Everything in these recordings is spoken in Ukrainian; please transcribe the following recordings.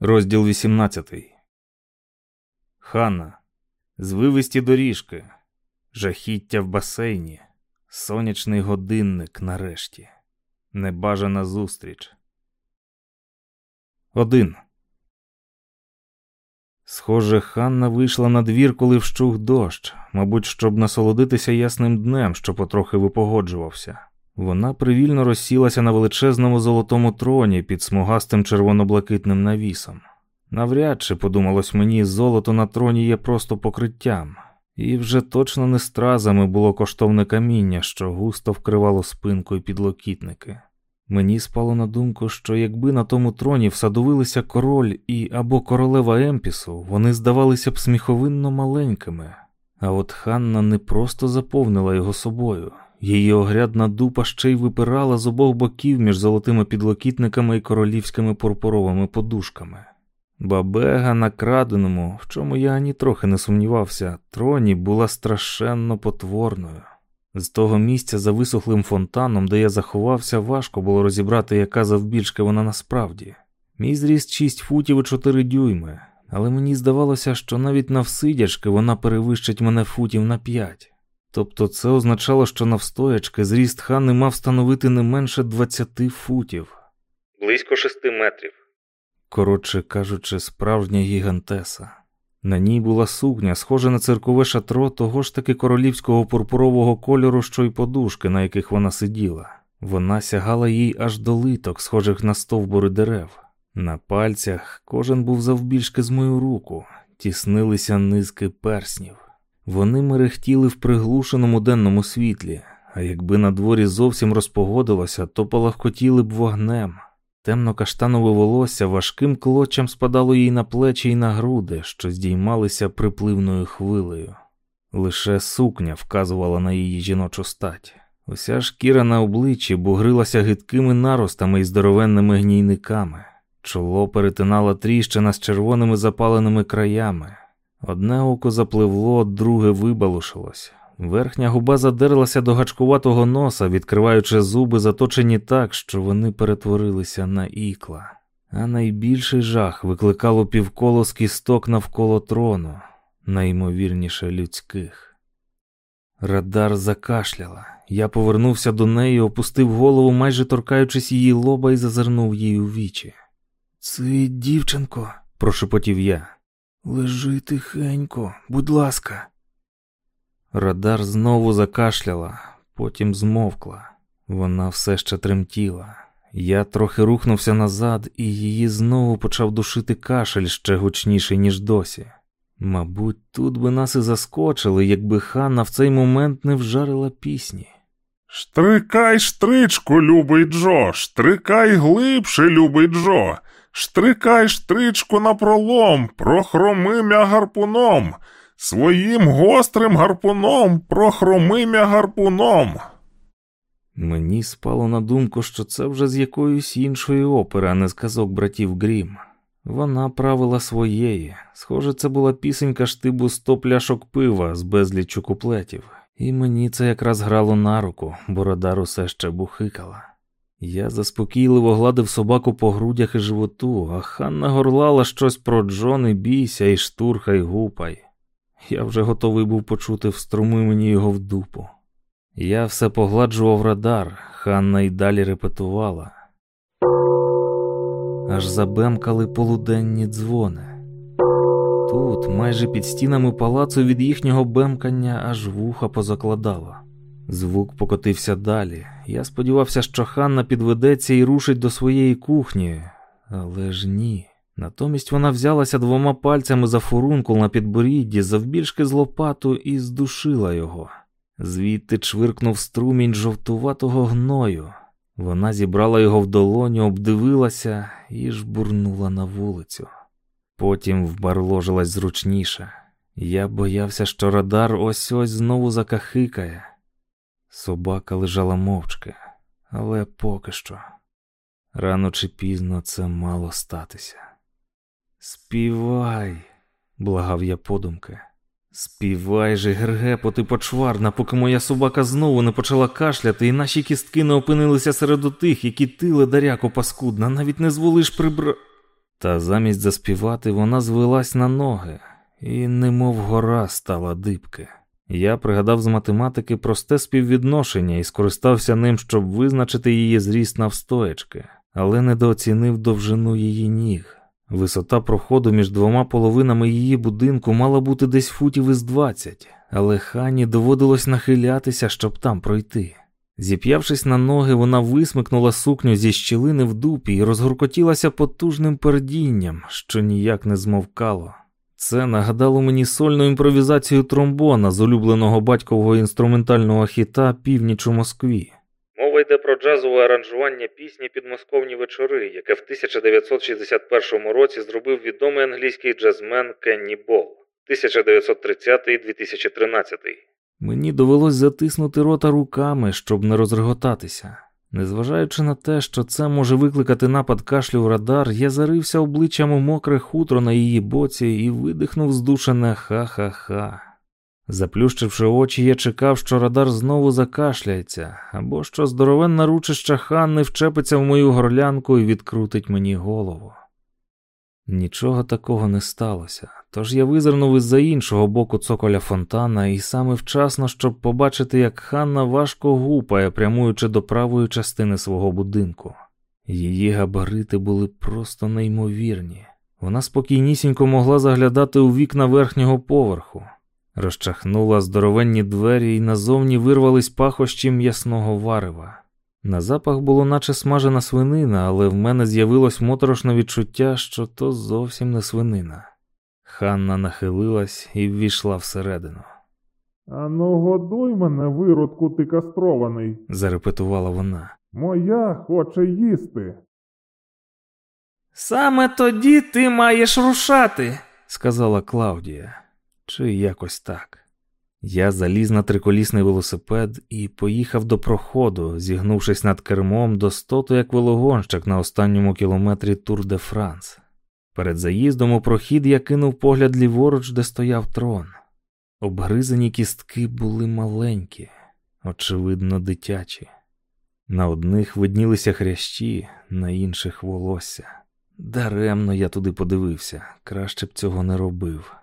Розділ 18. Ханна. Звивисті доріжки. Жахіття в басейні. Сонячний годинник нарешті. Небажана зустріч. Один. Схоже, Ханна вийшла на двір, коли вщух дощ, мабуть, щоб насолодитися ясним днем, що потрохи випогоджувався. Вона привільно розсілася на величезному золотому троні під смугастим червоно-блакитним навісом. Навряд чи, подумалось мені, золото на троні є просто покриттям, і вже точно не стразами було коштовне каміння, що густо вкривало спинку і підлокітники. Мені спало на думку, що якби на тому троні всадовилися король і або королева Емпісу, вони здавалися б сміховинно маленькими, а от Ханна не просто заповнила його собою. Її огрядна дупа ще й випирала з обох боків між золотими підлокітниками і королівськими пурпуровими подушками. Бабега на краденому, в чому я ані трохи не сумнівався, троні була страшенно потворною. З того місця за висохлим фонтаном, де я заховався, важко було розібрати, яка завбільшки вона насправді. Мій зріст 6 футів і 4 дюйми, але мені здавалося, що навіть навсидячки вона перевищить мене футів на 5. Тобто це означало, що навстоячки зріст хани мав становити не менше 20 футів. Близько 6 метрів. Коротше кажучи, справжня гігантеса. На ній була сукня, схожа на циркове шатро того ж таки королівського пурпурового кольору, що й подушки, на яких вона сиділа. Вона сягала їй аж до литок, схожих на стовбури дерев. На пальцях кожен був завбільшки з мою руку, тіснилися низки перснів. Вони мерехтіли в приглушеному денному світлі, а якби на дворі зовсім розпогодилося, то полагкотіли б вогнем. Темно-каштанове волосся важким клочем спадало їй на плечі і на груди, що здіймалися припливною хвилею. Лише сукня вказувала на її жіночу стать. Уся шкіра на обличчі бугрилася гидкими наростами і здоровенними гнійниками. Чоло перетинала тріщина з червоними запаленими краями. Одне око запливло, друге вибалушилось. Верхня губа задерлася до гачкуватого носа, відкриваючи зуби, заточені так, що вони перетворилися на ікла. А найбільший жах викликало півколо з кісток навколо трону, найімовірніше людських. Радар закашляла. Я повернувся до неї, опустив голову, майже торкаючись її лоба, і зазирнув їй у вічі. Це дівчинко, прошепотів я. Лежи тихенько, будь ласка. Радар знову закашляла, потім змовкла. Вона все ще тремтіла. Я трохи рухнувся назад, і її знову почав душити кашель ще гучніший, ніж досі. Мабуть, тут би нас і заскочили, якби Ханна в цей момент не вжарила пісні. Штрикай, штричку, любий Джо, штрикай глибше, любий Джо, штрикай штричку на пролом, прохромимя гарпуном. Своїм гострим гарпуном прохромимя гарпуном. Мені спало на думку, що це вже з якоїсь іншої опери, а не з казок братів Грім. Вона правила своєї. Схоже, це була пісенька штибу сто пляшок пива з безліччю куплетів, і мені це якраз грало на руку, бо радар усе ще бухикала. Я заспокійливо гладив собаку по грудях і животу, а Ханна горлала щось про Джон і бійся, і штурхай гупай. Я вже готовий був почути вструми мені його в дупу. Я все погладжував радар, Ханна й далі репетувала. Аж забемкали полуденні дзвони. Тут, майже під стінами палацу від їхнього бемкання, аж вуха позакладало. Звук покотився далі. Я сподівався, що Ханна підведеться і рушить до своєї кухні, але ж ні. Натомість вона взялася двома пальцями за фурункул на підборідді, завбільшки з лопату, і здушила його. Звідти чвиркнув струмінь жовтуватого гною. Вона зібрала його в долоню, обдивилася і жбурнула на вулицю. Потім вбарложилась зручніше. Я боявся, що радар ось ось знову закахикає. Собака лежала мовчки, але поки що. Рано чи пізно це мало статися. Співай, благав я подумки. Співай же, гергепоти почварна, поки моя собака знову не почала кашляти, і наші кістки не опинилися серед тих, які ти, ледаряко паскудна, навіть не зволиш прибра. Та замість заспівати вона звелась на ноги, і, немов гора, стала дибки. Я пригадав з математики просте співвідношення і скористався ним, щоб визначити її зріст навстоячки, але недооцінив довжину її ніг. Висота проходу між двома половинами її будинку мала бути десь футів із двадцять, але хані доводилось нахилятися, щоб там пройти. Зіп'явшись на ноги, вона висмикнула сукню зі щілини в дупі і розгуркотілася потужним пердінням, що ніяк не змовкало. Це нагадало мені сольну імпровізацію тромбона з улюбленого батькового інструментального хіта Північ у Москві. Мова йде про джазове аранжування пісні підмосковні вечори, яке в 1961 році зробив відомий англійський джазмен Кенні Бол 1930-2013. Мені довелось затиснути рота руками, щоб не розреготатися. Незважаючи на те, що це може викликати напад кашлю в радар, я зарився обличчям у мокре хутро на її боці і видихнув здушене ха-ха-ха. Заплющивши очі, я чекав, що радар знову закашляється, або що здоровенна ручища Ханни вчепиться в мою горлянку і відкрутить мені голову. Нічого такого не сталося, тож я визирнув із за іншого боку цоколя фонтана і саме вчасно, щоб побачити, як Ханна важко гупає, прямуючи до правої частини свого будинку. Її габарити були просто неймовірні. Вона спокійнісінько могла заглядати у вікна верхнього поверху, розчахнула здоровенні двері і назовні вирвались пахощі м'ясного варева. На запах було наче смажена свинина, але в мене з'явилось моторошне відчуття, що то зовсім не свинина. Ханна нахилилась і ввійшла всередину. Ану, годуй мене, виродку ти кастрований. зарепетувала вона. Моя хоче їсти. Саме тоді ти маєш рушати, сказала Клаудія, чи якось так. Я заліз на триколісний велосипед і поїхав до проходу, зігнувшись над кермом до стоту як велогонщик на останньому кілометрі Тур де Франс. Перед заїздом у прохід я кинув погляд ліворуч, де стояв трон. Обгризані кістки були маленькі, очевидно, дитячі. На одних виднілися хрящі, на інших волосся. Даремно я туди подивився, краще б цього не робив.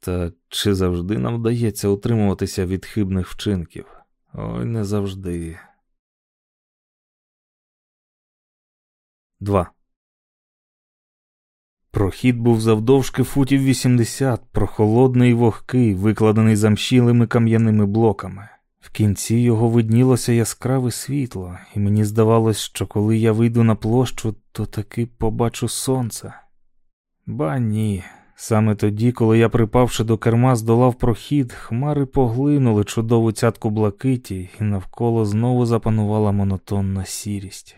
Та чи завжди нам вдається утримуватися від хибних вчинків? Ой, не завжди. 2. Прохід був завдовжки футів 80, прохолодний і вогкий, викладений замщілими кам'яними блоками. В кінці його виднілося яскраве світло, і мені здавалось, що коли я вийду на площу, то таки побачу сонце. Ба ні, Саме тоді, коли я, припавши до керма, здолав прохід, хмари поглинули чудову цятку блакиті, і навколо знову запанувала монотонна сірість.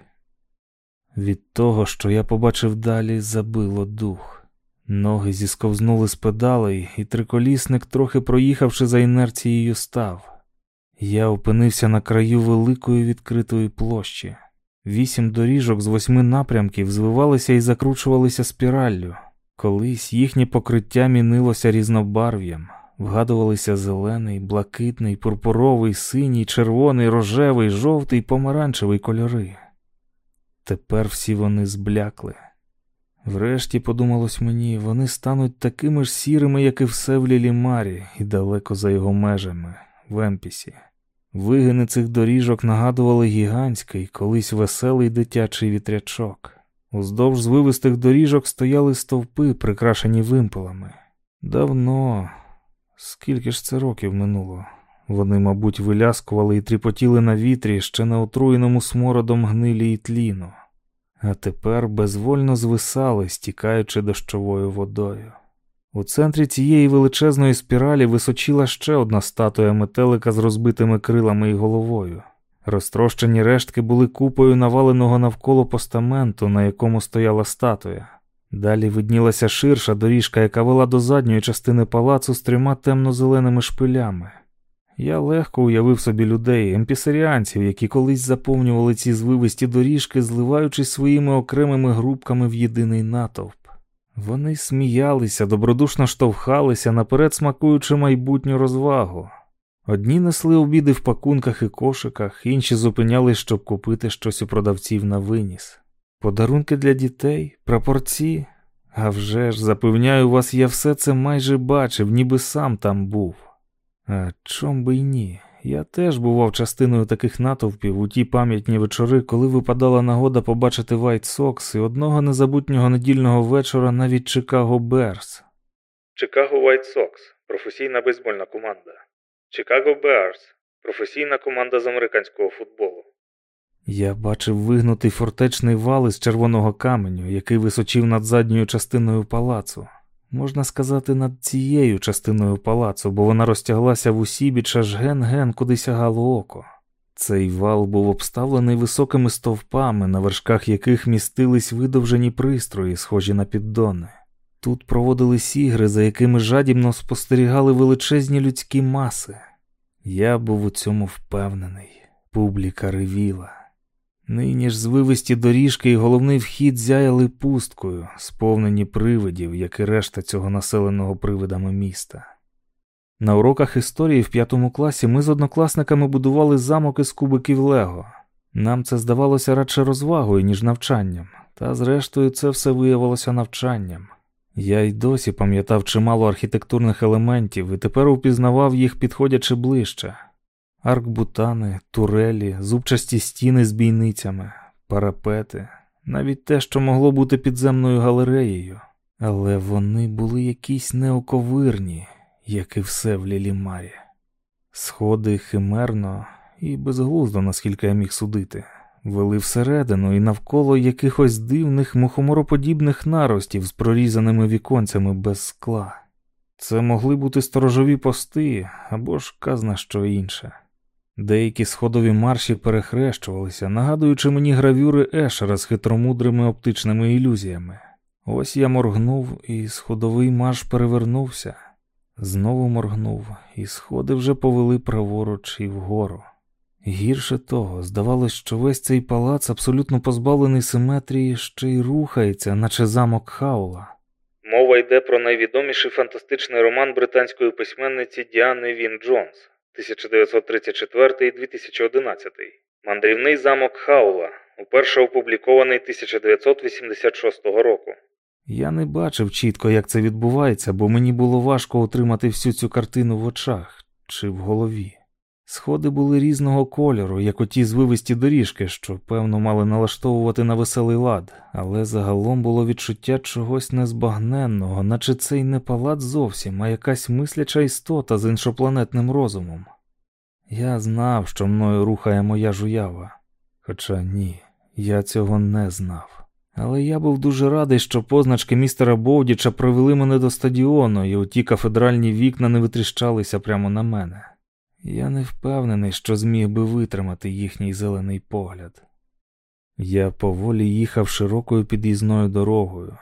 Від того, що я побачив далі, забило дух. Ноги зісковзнули з педалей, і триколісник, трохи проїхавши за інерцією, став. Я опинився на краю великої відкритої площі. Вісім доріжок з восьми напрямків звивалися і закручувалися спіраллю. Колись їхнє покриття мінилося різнобарв'ям, вгадувалися зелений, блакитний, пурпуровий, синій, червоний, рожевий, жовтий, помаранчевий кольори. Тепер всі вони зблякли. Врешті, подумалось мені, вони стануть такими ж сірими, як і все в Лілімарі, і далеко за його межами, в Емпісі. Вигини цих доріжок нагадували гігантський, колись веселий дитячий вітрячок. Уздовж звивистих доріжок стояли стовпи, прикрашені вимпелами. Давно, скільки ж це років минуло. Вони, мабуть, виляскували і тріпотіли на вітрі ще на отруєному смородом гнилі і тліну, а тепер безвольно звисали, стікаючи дощовою водою. У центрі цієї величезної спіралі височила ще одна статуя метелика з розбитими крилами і головою. Розтрощені рештки були купою наваленого навколо постаменту, на якому стояла статуя. Далі виднілася ширша доріжка, яка вела до задньої частини палацу з трьома темно-зеленими шпилями. Я легко уявив собі людей, емпісаріанців, які колись заповнювали ці звивисті доріжки, зливаючись своїми окремими групками в єдиний натовп. Вони сміялися, добродушно штовхалися, наперед смакуючи майбутню розвагу. Одні несли обіди в пакунках і кошиках, інші зупинялись, щоб купити щось у продавців на виніс. Подарунки для дітей, прапорці. А вже ж, запевняю вас, я все це майже бачив, ніби сам там був. А чом би й ні? Я теж бував частиною таких натовпів у ті пам'ятні вечори, коли випадала нагода побачити White Sox і одного незабутнього недільного вечора навіть Чикаго Берс. Чикаго White Sox – професійна бейсбольна команда. Чикаго Bears – професійна команда з американського футболу. Я бачив вигнутий фортечний вал із червоного каменю, який височив над задньою частиною палацу. Можна сказати, над цією частиною палацу, бо вона розтяглася в усі біч аж ген-ген, куди сягало око. Цей вал був обставлений високими стовпами, на вершках яких містились видовжені пристрої, схожі на піддони. Тут проводились ігри, за якими жадібно спостерігали величезні людські маси. Я був у цьому впевнений. Публіка ревіла. Нині ж звивисті доріжки і головний вхід зяяли пусткою, сповнені привидів, як і решта цього населеного привидами міста. На уроках історії в п'ятому класі ми з однокласниками будували замок із кубиків Лего. Нам це здавалося радше розвагою, ніж навчанням, та зрештою це все виявилося навчанням. Я й досі пам'ятав чимало архітектурних елементів і тепер упізнавав їх, підходячи ближче. Аркбутани, турелі, зубчасті стіни з бійницями, парапети, навіть те, що могло бути підземною галереєю, але вони були якісь неоковирні, як і все в Лілімарі. Сходи химерно і безглуздо, наскільки я міг судити, вели всередину і навколо якихось дивних мухомороподібних наростів з прорізаними віконцями без скла. Це могли бути сторожові пости або ж казна що інше. Деякі сходові марші перехрещувалися, нагадуючи мені гравюри Ешера з хитромудрими оптичними ілюзіями. Ось я моргнув, і сходовий марш перевернувся. Знову моргнув, і сходи вже повели праворуч і вгору. Гірше того, здавалось, що весь цей палац, абсолютно позбавлений симетрії, ще й рухається, наче замок Хаула. Мова йде про найвідоміший фантастичний роман британської письменниці Діани Він Джонс 1934 2011 Мандрівний замок Хаула, уперше опублікований 1986 року. Я не бачив чітко, як це відбувається, бо мені було важко отримати всю цю картину в очах чи в голові. Сходи були різного кольору, як оті звивисті доріжки, що, певно, мали налаштовувати на веселий лад, але загалом було відчуття чогось незбагненного, наче це й не палац зовсім, а якась мисляча істота з іншопланетним розумом. Я знав, що мною рухає моя жуява, хоча ні, я цього не знав. Але я був дуже радий, що позначки містера Бовдіча привели мене до стадіону, і оті кафедральні вікна не витріщалися прямо на мене. Я не впевнений, що зміг би витримати їхній зелений погляд. Я поволі їхав широкою під'їзною дорогою.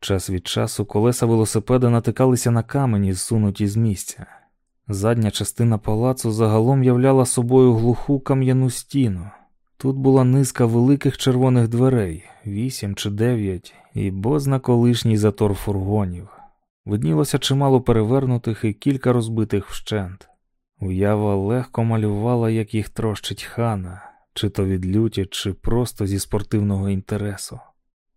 Час від часу колеса велосипеда натикалися на камені, зсунуті з місця. Задня частина палацу загалом являла собою глуху кам'яну стіну. Тут була низка великих червоних дверей, вісім чи дев'ять, і бозна колишній затор фургонів. Виднілося чимало перевернутих і кілька розбитих вщент. Уява легко малювала, як їх трощить хана, чи то від люті, чи просто зі спортивного інтересу.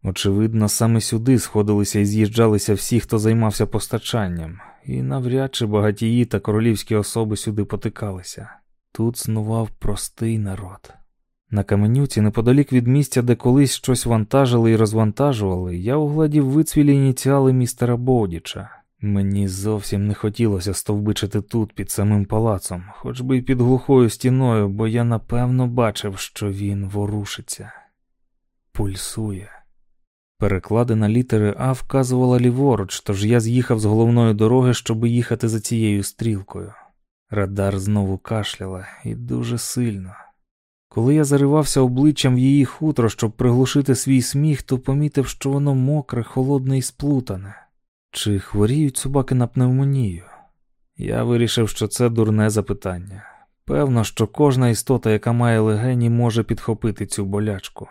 Очевидно, саме сюди сходилися і з'їжджалися всі, хто займався постачанням, і навряд чи багатії та королівські особи сюди потикалися. Тут снував простий народ. На каменюці, неподалік від місця, де колись щось вантажили і розвантажували, я угладів вицвілі ініціали містера Бодіча. Мені зовсім не хотілося стовбичити тут під самим палацом, хоч би й під глухою стіною, бо я напевно бачив, що він ворушиться, пульсує. Перекладена літери А вказувала ліворуч, тож я з'їхав з головної дороги, щоб їхати за цією стрілкою. Радар знову кашляла і дуже сильно. Коли я заривався обличчям в її хутро, щоб приглушити свій сміх, то помітив, що воно мокре, холодне і сплутане. Чи хворіють собаки на пневмонію? Я вирішив, що це дурне запитання. Певно, що кожна істота, яка має легені, може підхопити цю болячку.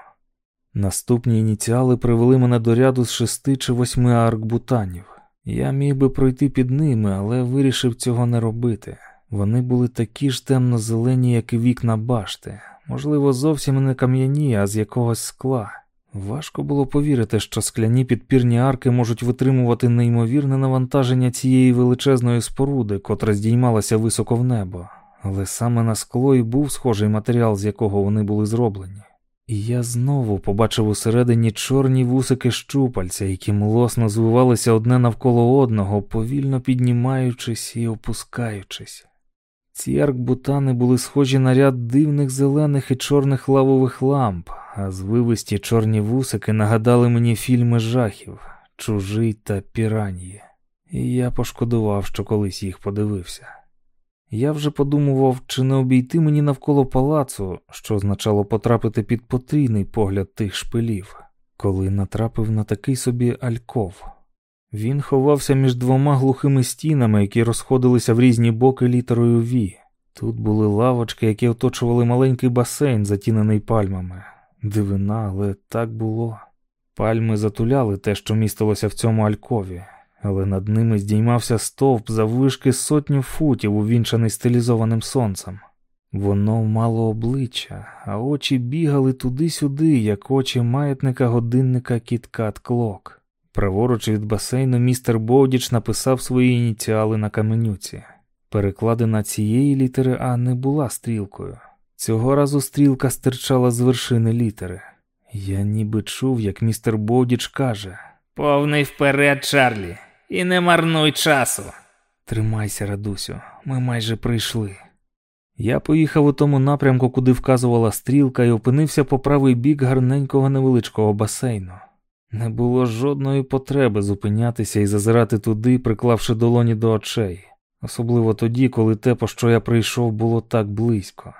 Наступні ініціали привели мене до ряду з шести чи восьми аркбутанів. Я міг би пройти під ними, але вирішив цього не робити. Вони були такі ж темно-зелені, як і вікна башти, можливо, зовсім не кам'яні, а з якогось скла. Важко було повірити, що скляні підпірні арки можуть витримувати неймовірне навантаження цієї величезної споруди, котра здіймалася високо в небо, але саме на скло і був схожий матеріал, з якого вони були зроблені. І я знову побачив усередині чорні вусики щупальця, які млосно звивалися одне навколо одного, повільно піднімаючись і опускаючись. Ці аркбутани були схожі на ряд дивних зелених і чорних лавових ламп, а звивисті чорні вусики нагадали мені фільми жахів, чужий та піранії, і я пошкодував, що колись їх подивився. Я вже подумував, чи не обійти мені навколо палацу, що означало потрапити під потрійний погляд тих шпилів, коли натрапив на такий собі альков. Він ховався між двома глухими стінами, які розходилися в різні боки літерою Ві. Тут були лавочки, які оточували маленький басейн, затінений пальмами. Дивина, але так було. Пальми затуляли те, що містилося в цьому алькові, але над ними здіймався стовп заввишки сотню футів, увінчаний стилізованим сонцем. Воно мало обличчя, а очі бігали туди-сюди, як очі маятника годинника Kit-Cat Clock. Праворуч від басейну містер Боудіч написав свої ініціали на каменюці. Перекладина цієї літери А не була стрілкою. Цього разу стрілка стирчала з вершини літери. Я ніби чув, як містер Боудіч каже: Повний вперед, Чарлі, і не марнуй часу. Тримайся, Радусю, ми майже прийшли. Я поїхав у тому напрямку, куди вказувала стрілка, і опинився по правий бік гарненького невеличкого басейну. Не було жодної потреби зупинятися і зазирати туди, приклавши долоні до очей, особливо тоді, коли те, по що я прийшов, було так близько.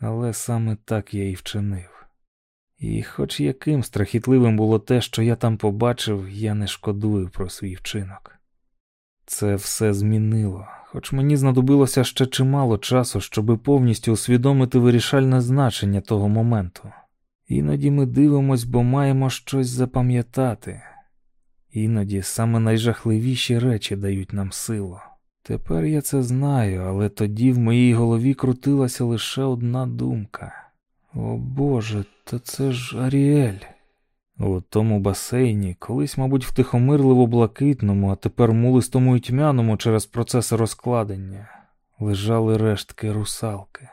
Але саме так я і вчинив. І, хоч яким страхітливим було те, що я там побачив, я не шкодую про свій вчинок. Це все змінило, хоч мені знадобилося ще чимало часу, щоби повністю усвідомити вирішальне значення того моменту. Іноді ми дивимось, бо маємо щось запам'ятати. Іноді саме найжахливіші речі дають нам силу. Тепер я це знаю, але тоді в моїй голові крутилася лише одна думка: О Боже, та це ж Аріель. У тому басейні, колись, мабуть, втихомирливо блакитному, а тепер мулистому і тьмяному через процес розкладення, лежали рештки русалки.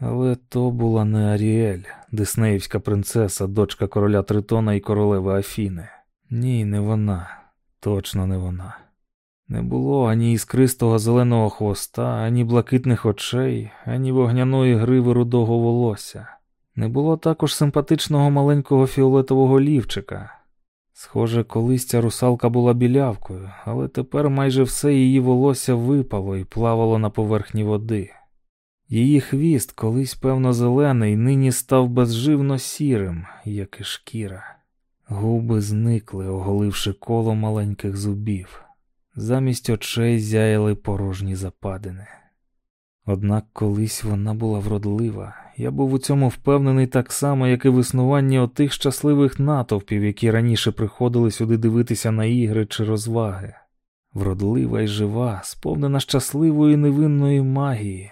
Але то була не Аріель, диснеївська принцеса, дочка короля Тритона і королеви Афіни. Ні, не вона, точно не вона. Не було ані іскристого зеленого хвоста, ані блакитних очей, ані вогняної гриви рудого волосся. Не було також симпатичного маленького фіолетового лівчика. Схоже, колись ця русалка була білявкою, але тепер майже все її волосся випало і плавало на поверхні води. Її хвіст, колись, певно, зелений, нині став безживно сірим, як і шкіра. Губи зникли, оголивши коло маленьких зубів. Замість очей зяяли порожні западини. Однак колись вона була вродлива. Я був у цьому впевнений так само, як і в існуванні отих щасливих натовпів, які раніше приходили сюди дивитися на ігри чи розваги. Вродлива і жива, сповнена щасливої невинної магії.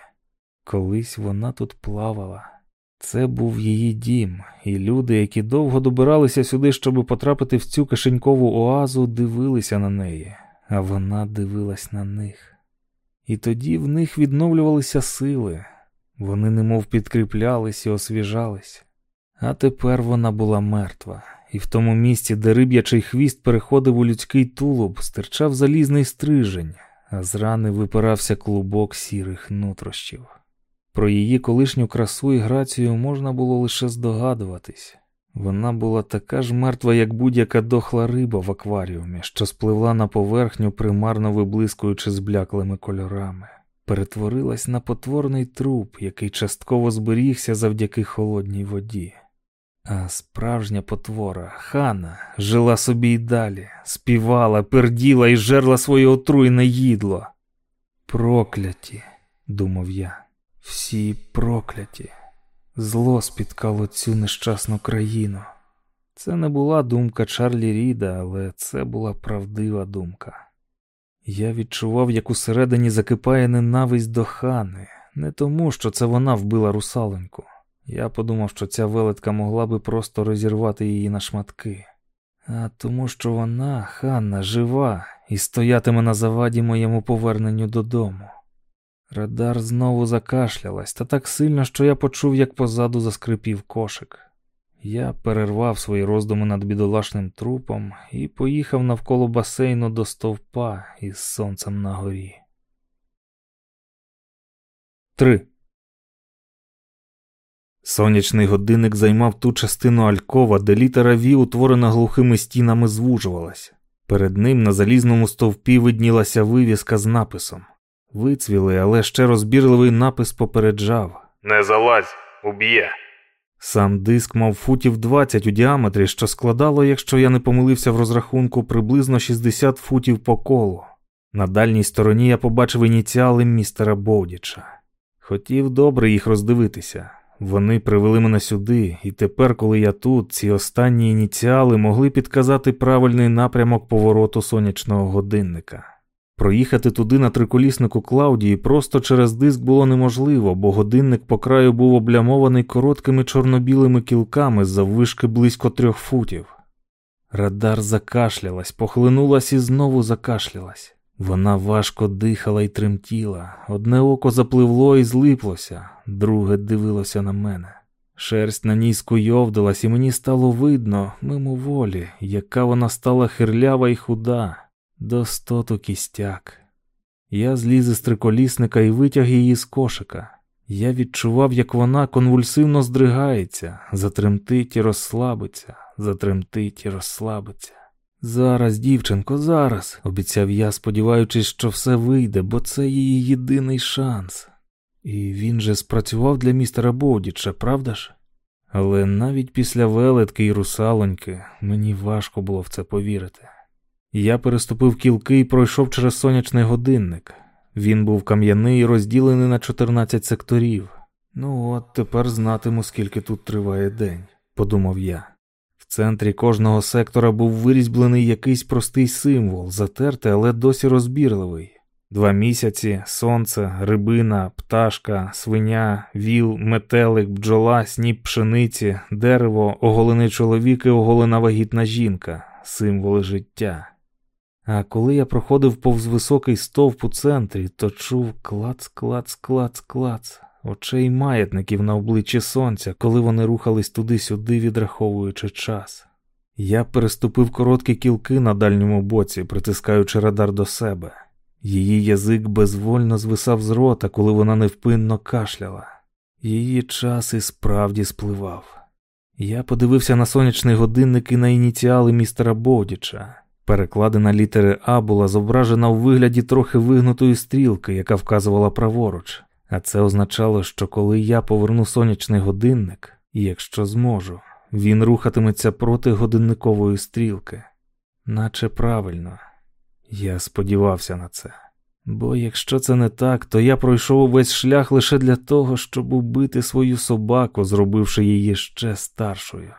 Колись вона тут плавала. Це був її дім, і люди, які довго добиралися сюди, щоб потрапити в цю кишенькову оазу, дивилися на неї, а вона дивилась на них. І тоді в них відновлювалися сили, вони немов підкріплялись і освіжались. А тепер вона була мертва, і в тому місці, де риб'ячий хвіст переходив у людський тулуб, стирчав залізний стрижень, а з рани випирався клубок сірих нутрощів. Про її колишню красу і грацію можна було лише здогадуватись. Вона була така ж мертва, як будь-яка дохла риба в акваріумі, що спливла на поверхню, примарно виблискуючи збляклими кольорами, перетворилась на потворний труп, який частково зберігся завдяки холодній воді. А справжня потвора, хана, жила собі й далі, співала, перділа і жерла своє отруєне їдло. Прокляті, думав я. Всі прокляті, зло спіткало цю нещасну країну. Це не була думка Чарлі Ріда, але це була правдива думка. Я відчував, як усередині закипає ненависть до хани, не тому, що це вона вбила русаленьку. Я подумав, що ця велетка могла би просто розірвати її на шматки. А тому, що вона, Ханна, жива і стоятиме на заваді моєму поверненню додому. Радар знову закашлялась, та так сильно, що я почув, як позаду заскрипів кошик. Я перервав свої роздуми над бідолашним трупом і поїхав навколо басейну до стовпа із сонцем на горі. 3. Сонячний годинник займав ту частину Алькова, де літера Ві, утворена глухими стінами, звужувалась. Перед ним на залізному стовпі виднілася вивіска з написом. Вицвілий, але ще розбірливий напис попереджав Не залазь, уб'є. Сам диск мав футів 20 у діаметрі, що складало, якщо я не помилився в розрахунку, приблизно 60 футів по колу. На дальній стороні я побачив ініціали містера Боудіча. Хотів добре їх роздивитися. Вони привели мене сюди, і тепер, коли я тут, ці останні ініціали могли підказати правильний напрямок повороту сонячного годинника. Проїхати туди на триколіснику Клаудії просто через диск було неможливо, бо годинник по краю був облямований короткими чорно-білими кілками заввишки близько трьох футів. Радар закашлялась, похлинулась і знову закашлялась. Вона важко дихала і тремтіла, одне око запливло і злиплося, друге дивилося на мене. Шерсть на ній скуйовдилась, і мені стало видно, мимоволі, яка вона стала хирлява і худа, до стоту кістяк. Я зліз із триколісника і витяг її з кошика. Я відчував, як вона конвульсивно здригається, затремтить і розслабиться, затремтить і розслабиться. Зараз, дівчинко, зараз, обіцяв я, сподіваючись, що все вийде, бо це її єдиний шанс. І він же спрацював для містера Боудіча, правда ж? Але навіть після велетки і русалоньки мені важко було в це повірити. Я переступив кілки і пройшов через сонячний годинник. Він був кам'яний і розділений на 14 секторів. Ну от тепер знатиму, скільки тут триває день, подумав я. В центрі кожного сектора був вирізблений якийсь простий символ, затертий, але досі розбірливий. Два місяці, сонце, рибина, пташка, свиня, віл, метелик, бджола, сніп пшениці, дерево, оголений чоловік і оголена вагітна жінка, символи життя. А коли я проходив повз високий стовп у центрі, то чув клац, клац, клац, клац, очей маятників на обличчі сонця, коли вони рухались туди-сюди, відраховуючи час. Я переступив короткі кілки на дальньому боці, притискаючи радар до себе. Її язик безвольно звисав з рота, коли вона невпинно кашляла. Її час і справді спливав. Я подивився на сонячний годинник і на ініціали містера Бодіча. Перекладена літери А була зображена у вигляді трохи вигнутої стрілки, яка вказувала праворуч, а це означало, що коли я поверну сонячний годинник, якщо зможу, він рухатиметься проти годинникової стрілки, наче правильно. Я сподівався на це. Бо якщо це не так, то я пройшов увесь шлях лише для того, щоб убити свою собаку, зробивши її ще старшою.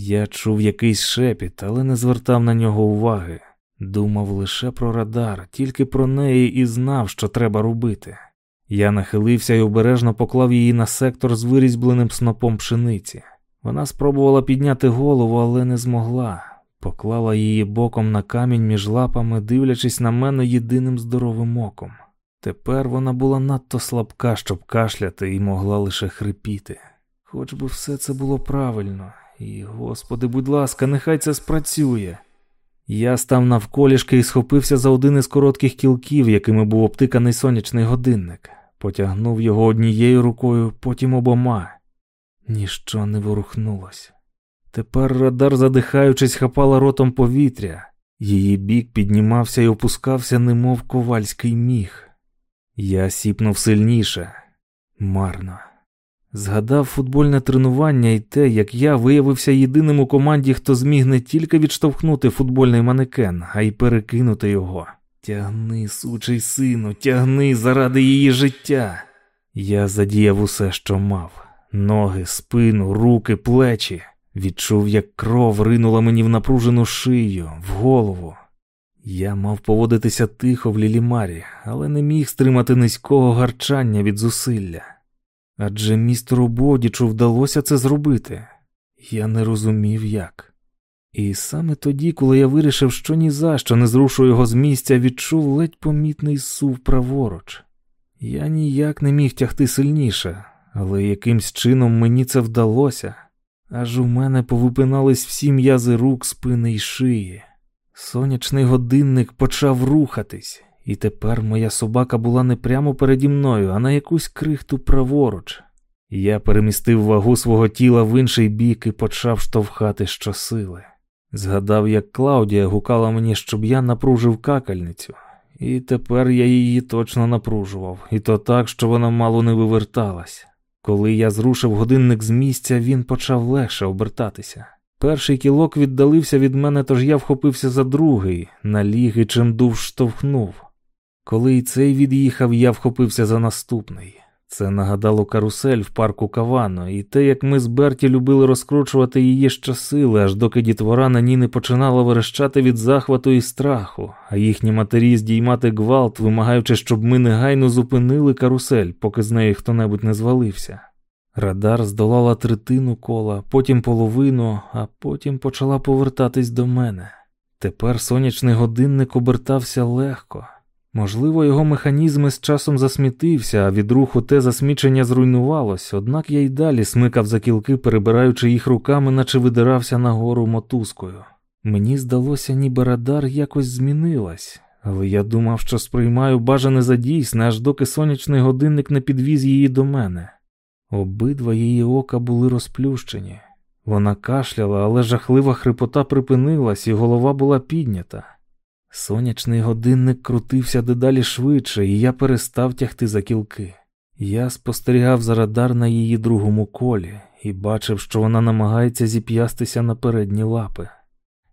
Я чув якийсь шепіт, але не звертав на нього уваги. Думав лише про радар, тільки про неї і знав, що треба робити. Я нахилився і обережно поклав її на сектор з вирізбленим снопом пшениці. Вона спробувала підняти голову, але не змогла. Поклала її боком на камінь між лапами, дивлячись на мене єдиним здоровим оком. Тепер вона була надто слабка, щоб кашляти, і могла лише хрипіти. Хоч би все це було правильно, і, господи, будь ласка, нехай це спрацює. Я став навколішки і схопився за один із коротких кілків, якими був обтиканий сонячний годинник, потягнув його однією рукою, потім обома. Ніщо не ворухнулось. Тепер радар, задихаючись, хапала ротом повітря, її бік піднімався і опускався, немов ковальський міг. Я сіпнув сильніше, марно. Згадав футбольне тренування і те, як я виявився єдиним у команді, хто зміг не тільки відштовхнути футбольний манекен, а й перекинути його. Тягни, сучий сину, тягни заради її життя. Я задіяв усе, що мав: ноги, спину, руки, плечі. Відчув, як кров ринула мені в напружену шию, в голову. Я мав поводитися тихо в лілімарі, але не міг стримати низького гарчання від зусилля. Адже містеру Бодічу вдалося це зробити. Я не розумів як. І саме тоді, коли я вирішив, що ні за що не зрушу його з місця, відчув ледь помітний сув праворуч. Я ніяк не міг тягти сильніше, але якимсь чином мені це вдалося, аж у мене повипинались всі м'язи рук, спини й шиї. Сонячний годинник почав рухатись, і тепер моя собака була не прямо переді мною, а на якусь крихту праворуч. Я перемістив вагу свого тіла в інший бік і почав штовхати щосили. Згадав, як Клаудія гукала мені, щоб я напружив какальницю, і тепер я її точно напружував, і то так, що вона мало не виверталась. Коли я зрушив годинник з місця, він почав легше обертатися. Перший кілок віддалився від мене, тож я вхопився за другий, наліг і чимдув штовхнув. Коли і цей від'їхав, я вхопився за наступний. Це нагадало карусель в парку Кавано, і те, як ми з Берті любили розкручувати її щосили, аж доки дітвора на ній не починала верещати від захвату і страху, а їхні матері здіймати гвалт, вимагаючи, щоб ми негайно зупинили карусель, поки з неї хто небудь не звалився. Радар здолала третину кола, потім половину, а потім почала повертатись до мене. Тепер сонячний годинник обертався легко. Можливо, його механізми з часом засмітився, а від руху те засмічення зруйнувалось, однак я й далі смикав за кілки, перебираючи їх руками, наче видирався нагору мотузкою. Мені здалося, ніби радар якось змінилась, але я думав, що сприймаю бажане за дійсне, аж доки сонячний годинник не підвіз її до мене. Обидва її ока були розплющені. Вона кашляла, але жахлива хрипота припинилась, і голова була піднята. Сонячний годинник крутився дедалі швидше, і я перестав тягти за кілки. Я спостерігав за радар на її другому колі і бачив, що вона намагається зіп'ястися на передні лапи.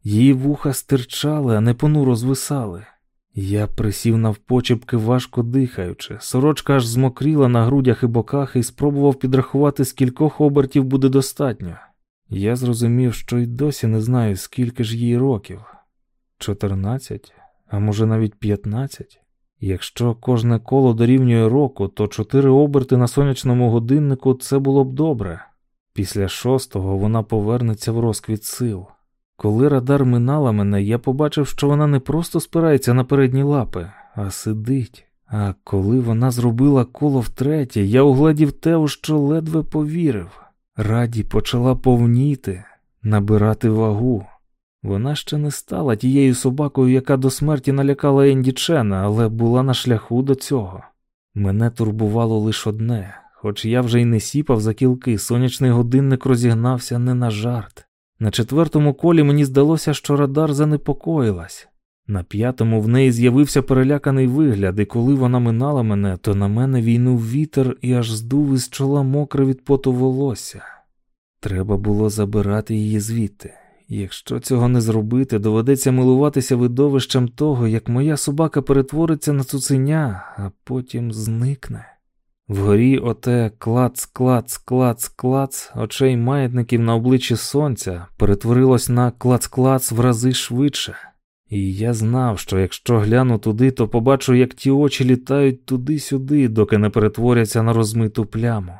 Її вуха стирчали, а не понуро звисали. Я присів навпочепки, важко дихаючи, сорочка аж змокріла на грудях і боках і спробував підрахувати, скількох обертів буде достатньо. Я зрозумів, що й досі не знаю, скільки ж їй років. 14, а може навіть 15. Якщо кожне коло дорівнює року, то чотири оберти на сонячному годиннику це було б добре. Після шостого вона повернеться в розквіт сил. Коли радар минала мене, я побачив, що вона не просто спирається на передні лапи, а сидить. А коли вона зробила коло втретє, я угледів те, у що ледве повірив. Раді почала повніти, набирати вагу. Вона ще не стала тією собакою, яка до смерті налякала Енді Чена, але була на шляху до цього. Мене турбувало лише одне, хоч я вже й не сіпав за кілки, сонячний годинник розігнався не на жарт. На четвертому колі мені здалося, що радар занепокоїлась. На п'ятому в неї з'явився переляканий вигляд, і коли вона минала мене, то на мене війнув вітер і аж здув із чола мокре від поту волосся. Треба було забирати її звідти. Якщо цього не зробити, доведеться милуватися видовищем того, як моя собака перетвориться на цуценя, а потім зникне. Вгорі оте клац, клац, клац, клац очей маятників на обличчі сонця перетворилось на клац-клац в рази швидше. І я знав, що якщо гляну туди, то побачу, як ті очі літають туди-сюди, доки не перетворяться на розмиту пляму.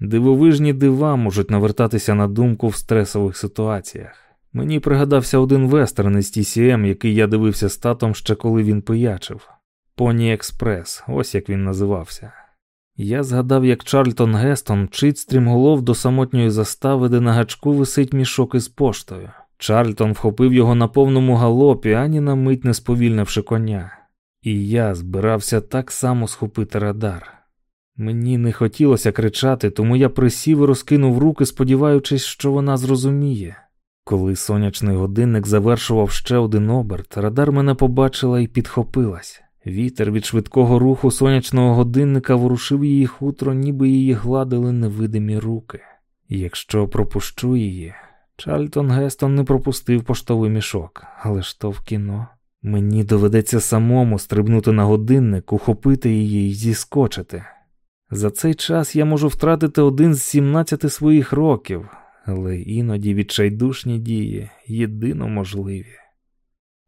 Дивовижні дива можуть навертатися на думку в стресових ситуаціях. Мені пригадався один вестерн із TCM, який я дивився з татом ще коли він пиячив. Поні Експрес, ось як він називався. Я згадав, як Чарльтон Гестон мчить стрімголов до самотньої застави, де на гачку висить мішок із поштою. Чарльтон вхопив його на повному галопі, ані на мить не сповільнивши коня. І я збирався так само схопити радар. Мені не хотілося кричати, тому я присів і розкинув руки, сподіваючись, що вона зрозуміє. Коли сонячний годинник завершував ще один оберт, радар мене побачила і підхопилась. Вітер від швидкого руху сонячного годинника ворушив її хутро, ніби її гладили невидимі руки. Якщо пропущу її, Чарльтон Гестон не пропустив поштовий мішок, але ж то в кіно. Мені доведеться самому стрибнути на годинник, ухопити її і зіскочити. За цей час я можу втратити один з 17 своїх років, але іноді відчайдушні дії єдино можливі.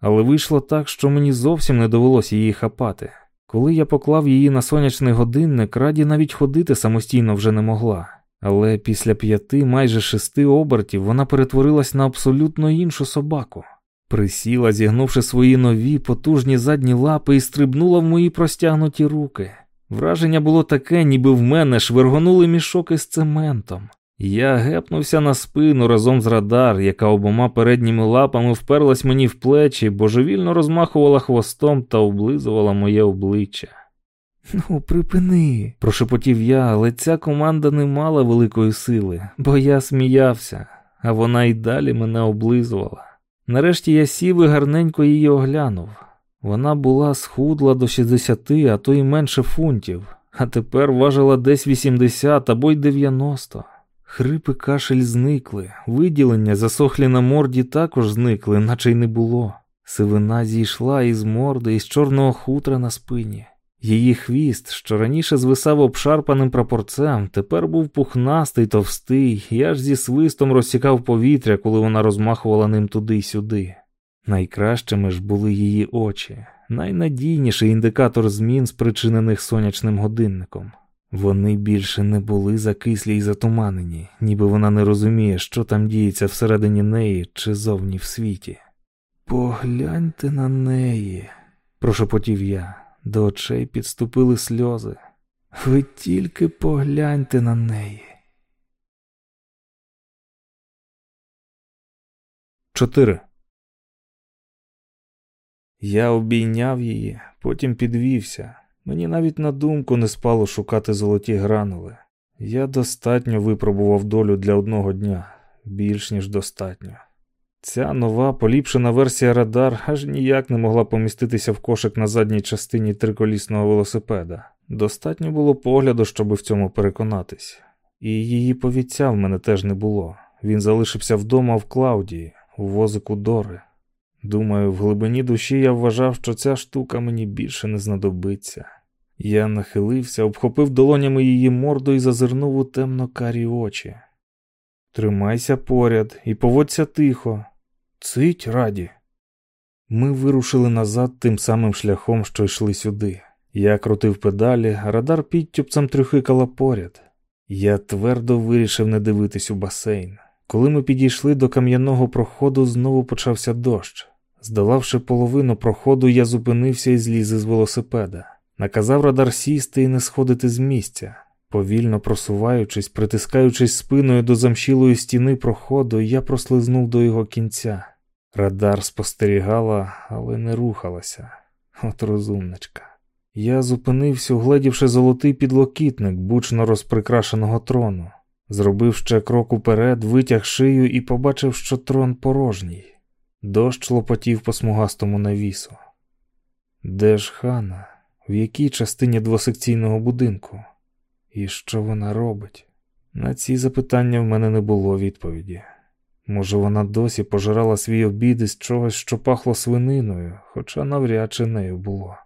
Але вийшло так, що мені зовсім не довелося її хапати. Коли я поклав її на сонячний годинник, раді навіть ходити самостійно вже не могла. Але після п'яти, майже шести обертів, вона перетворилась на абсолютно іншу собаку. Присіла, зігнувши свої нові потужні задні лапи і стрибнула в мої простягнуті руки. Враження було таке, ніби в мене швиргонули мішок із цементом. Я гепнувся на спину разом з радар, яка обома передніми лапами вперлась мені в плечі, божевільно розмахувала хвостом та облизувала моє обличчя. Ну, припини, прошепотів я, але ця команда не мала великої сили, бо я сміявся, а вона й далі мене облизувала. Нарешті я сів і гарненько її оглянув. Вона була схудла до 60, а то й менше фунтів, а тепер важила десь 80 або й 90. Хрипи кашель зникли, виділення, засохлі на морді, також зникли, наче й не було. Сивина зійшла із морди, із чорного хутра на спині. Її хвіст, що раніше звисав обшарпаним прапорцем, тепер був пухнастий, товстий, і аж зі свистом розсікав повітря, коли вона розмахувала ним туди й сюди. Найкращими ж були її очі, найнадійніший індикатор змін, спричинених сонячним годинником. Вони більше не були закислі й затуманені, ніби вона не розуміє, що там діється всередині неї чи зовні в світі. Погляньте на неї, прошепотів я. До очей підступили сльози. Ви тільки погляньте на неї. 4. Я обійняв її, потім підвівся. Мені навіть на думку не спало шукати золоті гранули. Я достатньо випробував долю для одного дня, більш ніж достатньо. Ця нова поліпшена версія радар аж ніяк не могла поміститися в кошик на задній частині триколісного велосипеда. Достатньо було погляду, щоб в цьому переконатись. І її повіття в мене теж не було. Він залишився вдома в Клаудії, у возику Дори. Думаю, в глибині душі я вважав, що ця штука мені більше не знадобиться. Я нахилився, обхопив долонями її морду і зазирнув у темно карі очі. Тримайся поряд і поводься тихо. Цить раді. Ми вирушили назад тим самим шляхом, що йшли сюди. Я крутив педалі, радар підтюпцем трюхикала поряд. Я твердо вирішив не дивитись у басейн. Коли ми підійшли до кам'яного проходу, знову почався дощ. Здолавши половину проходу, я зупинився і зліз із велосипеда. Наказав радар сісти і не сходити з місця. Повільно просуваючись, притискаючись спиною до замшілої стіни проходу, я прослизнув до його кінця. Радар спостерігала, але не рухалася. От розумничка. Я зупинився, угледівши золотий підлокітник бучно розприкрашеного трону. Зробив ще крок уперед, витяг шию і побачив, що трон порожній. Дощ лопотів по смугастому навісу. Де ж хана? В якій частині двосекційного будинку? І що вона робить? На ці запитання в мене не було відповіді. Може, вона досі пожирала свій обід із чогось, що пахло свининою, хоча навряд чи нею було.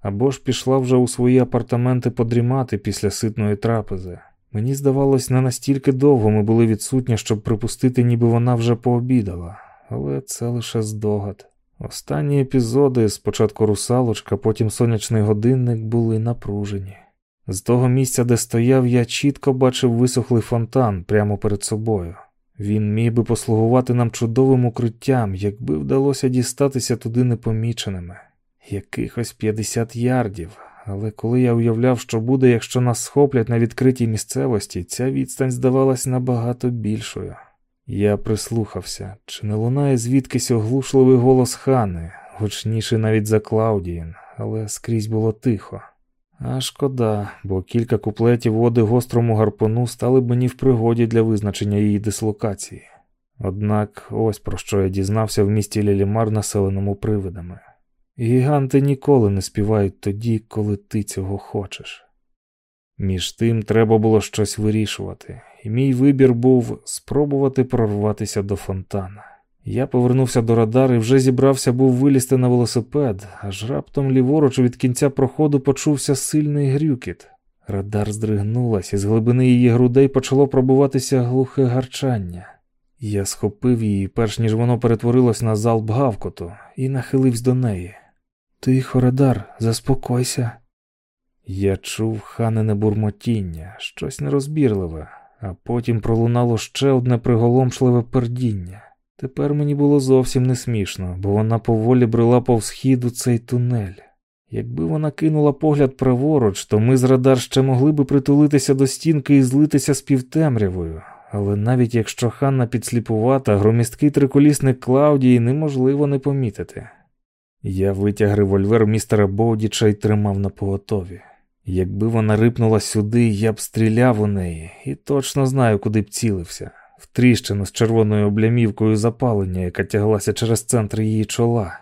Або ж пішла вже у свої апартаменти подрімати після ситної трапези. Мені здавалось, не настільки довго ми були відсутні, щоб припустити, ніби вона вже пообідала, але це лише здогад. Останні епізоди, спочатку русалочка, потім сонячний годинник, були напружені. З того місця, де стояв, я чітко бачив висохлий фонтан прямо перед собою. Він міг би послугувати нам чудовим укриттям, якби вдалося дістатися туди непоміченими. Якихось 50 ярдів, але коли я уявляв, що буде, якщо нас схоплять на відкритій місцевості, ця відстань здавалась набагато більшою. Я прислухався, чи не лунає звідкись оглушливий голос хани, гучніший навіть за Клаудіїн, але скрізь було тихо. А шкода, бо кілька куплетів води гострому гарпону стали б мені в пригоді для визначення її дислокації. Однак ось про що я дізнався в місті Лілімар, населеному привидами. Гіганти ніколи не співають тоді, коли ти цього хочеш. Між тим треба було щось вирішувати, і мій вибір був спробувати прорватися до фонтана. Я повернувся до радар і вже зібрався був вилізти на велосипед, аж раптом ліворуч від кінця проходу почувся сильний грюкіт. Радар здригнулась, і з глибини її грудей почало пробуватися глухе гарчання. Я схопив її, перш ніж воно перетворилось на залп гавкоту, і нахилився до неї. Тихо, радар, заспокойся, Я чув ханине бурмотіння, щось нерозбірливе, а потім пролунало ще одне приголомшливе пердіння. Тепер мені було зовсім не смішно, бо вона поволі брела повз хід у цей тунель. Якби вона кинула погляд праворуч, то ми з радар ще могли би притулитися до стінки і злитися з півтемрявою. Але навіть якщо Ханна підсліпувата, громісткий триколісник Клаудії неможливо не помітити. Я витяг револьвер містера Боудіча і тримав на поготові. Якби вона рипнула сюди, я б стріляв у неї і точно знаю, куди б цілився, в тріщину з червоною облямівкою запалення, яка тяглася через центр її чола.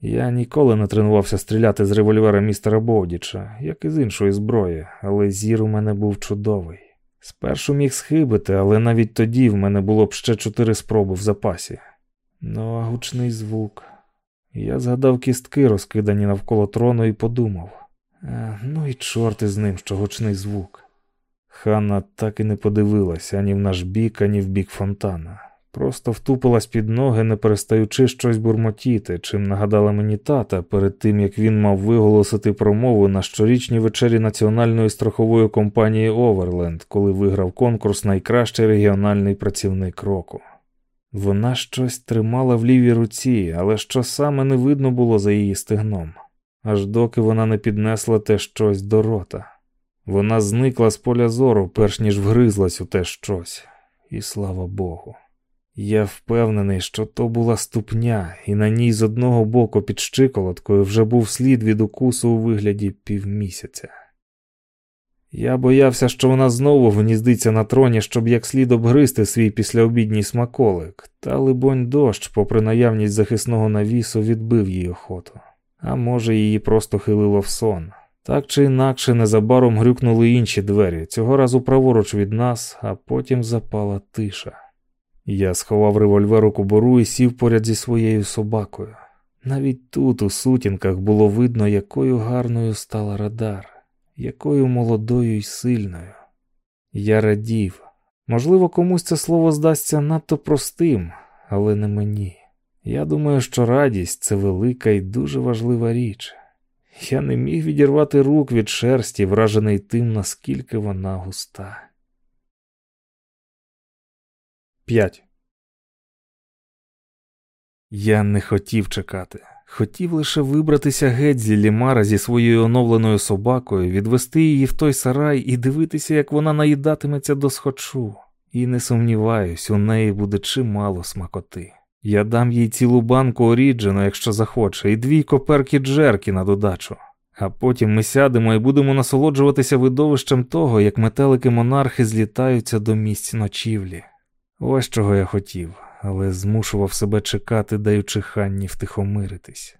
Я ніколи не тренувався стріляти з револьвера містера Боудіча, як і з іншої зброї, але зір у мене був чудовий. Спершу міг схибити, але навіть тоді в мене було б ще чотири спроби в запасі. Ну, а гучний звук. Я згадав кістки, розкидані навколо трону, і подумав: ну і чорти з ним, що гучний звук. Ханна так і не подивилася ані в наш бік, ані в бік фонтана. Просто втупилась під ноги, не перестаючи щось бурмотіти, чим нагадала мені тата перед тим, як він мав виголосити промову на щорічній вечері національної страхової компанії Оверленд, коли виграв конкурс найкращий регіональний працівник року. Вона щось тримала в лівій руці, але що саме не видно було за її стегном, аж доки вона не піднесла те щось до рота. Вона зникла з поля зору, перш ніж вгризлась у те щось, і слава Богу. Я впевнений, що то була ступня, і на ній з одного боку під щиколоткою вже був слід від укусу у вигляді півмісяця. Я боявся, що вона знову гніздиться на троні, щоб як слід обгризти свій післяобідній смаколик, та, либонь, дощ, попри наявність захисного навісу, відбив їй охоту. А може, її просто хилило в сон. Так чи інакше, незабаром грюкнули інші двері, цього разу праворуч від нас, а потім запала тиша. Я сховав револьвер у кобуру і сів поряд зі своєю собакою. Навіть тут, у сутінках, було видно, якою гарною стала радар, якою молодою й сильною. Я радів. Можливо, комусь це слово здасться надто простим, але не мені. Я думаю, що радість це велика і дуже важлива річ. Я не міг відірвати рук від шерсті, вражений тим, наскільки вона густа. 5. Я не хотів чекати. Хотів лише вибратися геть зі лімара зі своєю оновленою собакою, відвести її в той сарай і дивитися, як вона наїдатиметься до схочу. І не сумніваюсь, у неї буде чимало смакоти. Я дам їй цілу банку оріджену, якщо захоче, і дві коперки джерки на додачу. А потім ми сядемо і будемо насолоджуватися видовищем того, як метелики монархи злітаються до місць ночівлі. Ось чого я хотів, але змушував себе чекати, даючи ханні втихомиритись.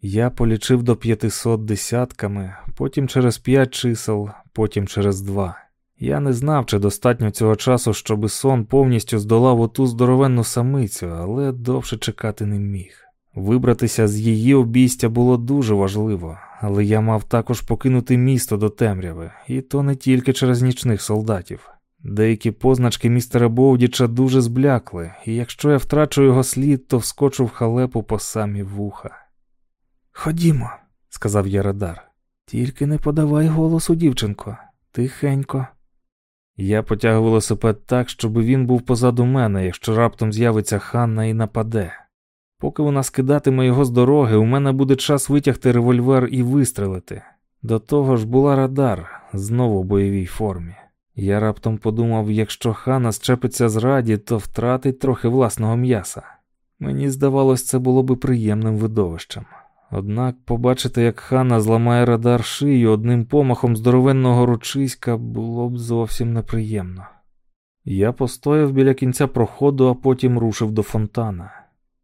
Я полічив до п'ятисот десятками, потім через п'ять чисел, потім через два. Я не знав, чи достатньо цього часу, щоби сон повністю здолав оту здоровенну самицю, але довше чекати не міг. Вибратися з її обійстя було дуже важливо, але я мав також покинути місто до темряви, і то не тільки через нічних солдатів. Деякі позначки містера Боудіча дуже зблякли, і якщо я втрачу його слід, то вскочу в халепу по самі вуха. Ходімо, сказав я радар, тільки не подавай голосу, дівчинко, тихенько. Я потяг велосипед так, щоб він був позаду мене, якщо раптом з'явиться Ханна і нападе. Поки вона скидатиме його з дороги, у мене буде час витягти револьвер і вистрелити. До того ж була радар знову в бойовій формі. Я раптом подумав, якщо хана щепиться зраді, то втратить трохи власного м'яса. Мені здавалось, це було би приємним видовищем. Однак побачити, як хана зламає радар шию одним помахом здоровенного ручиська, було б зовсім неприємно. Я постояв біля кінця проходу, а потім рушив до фонтана.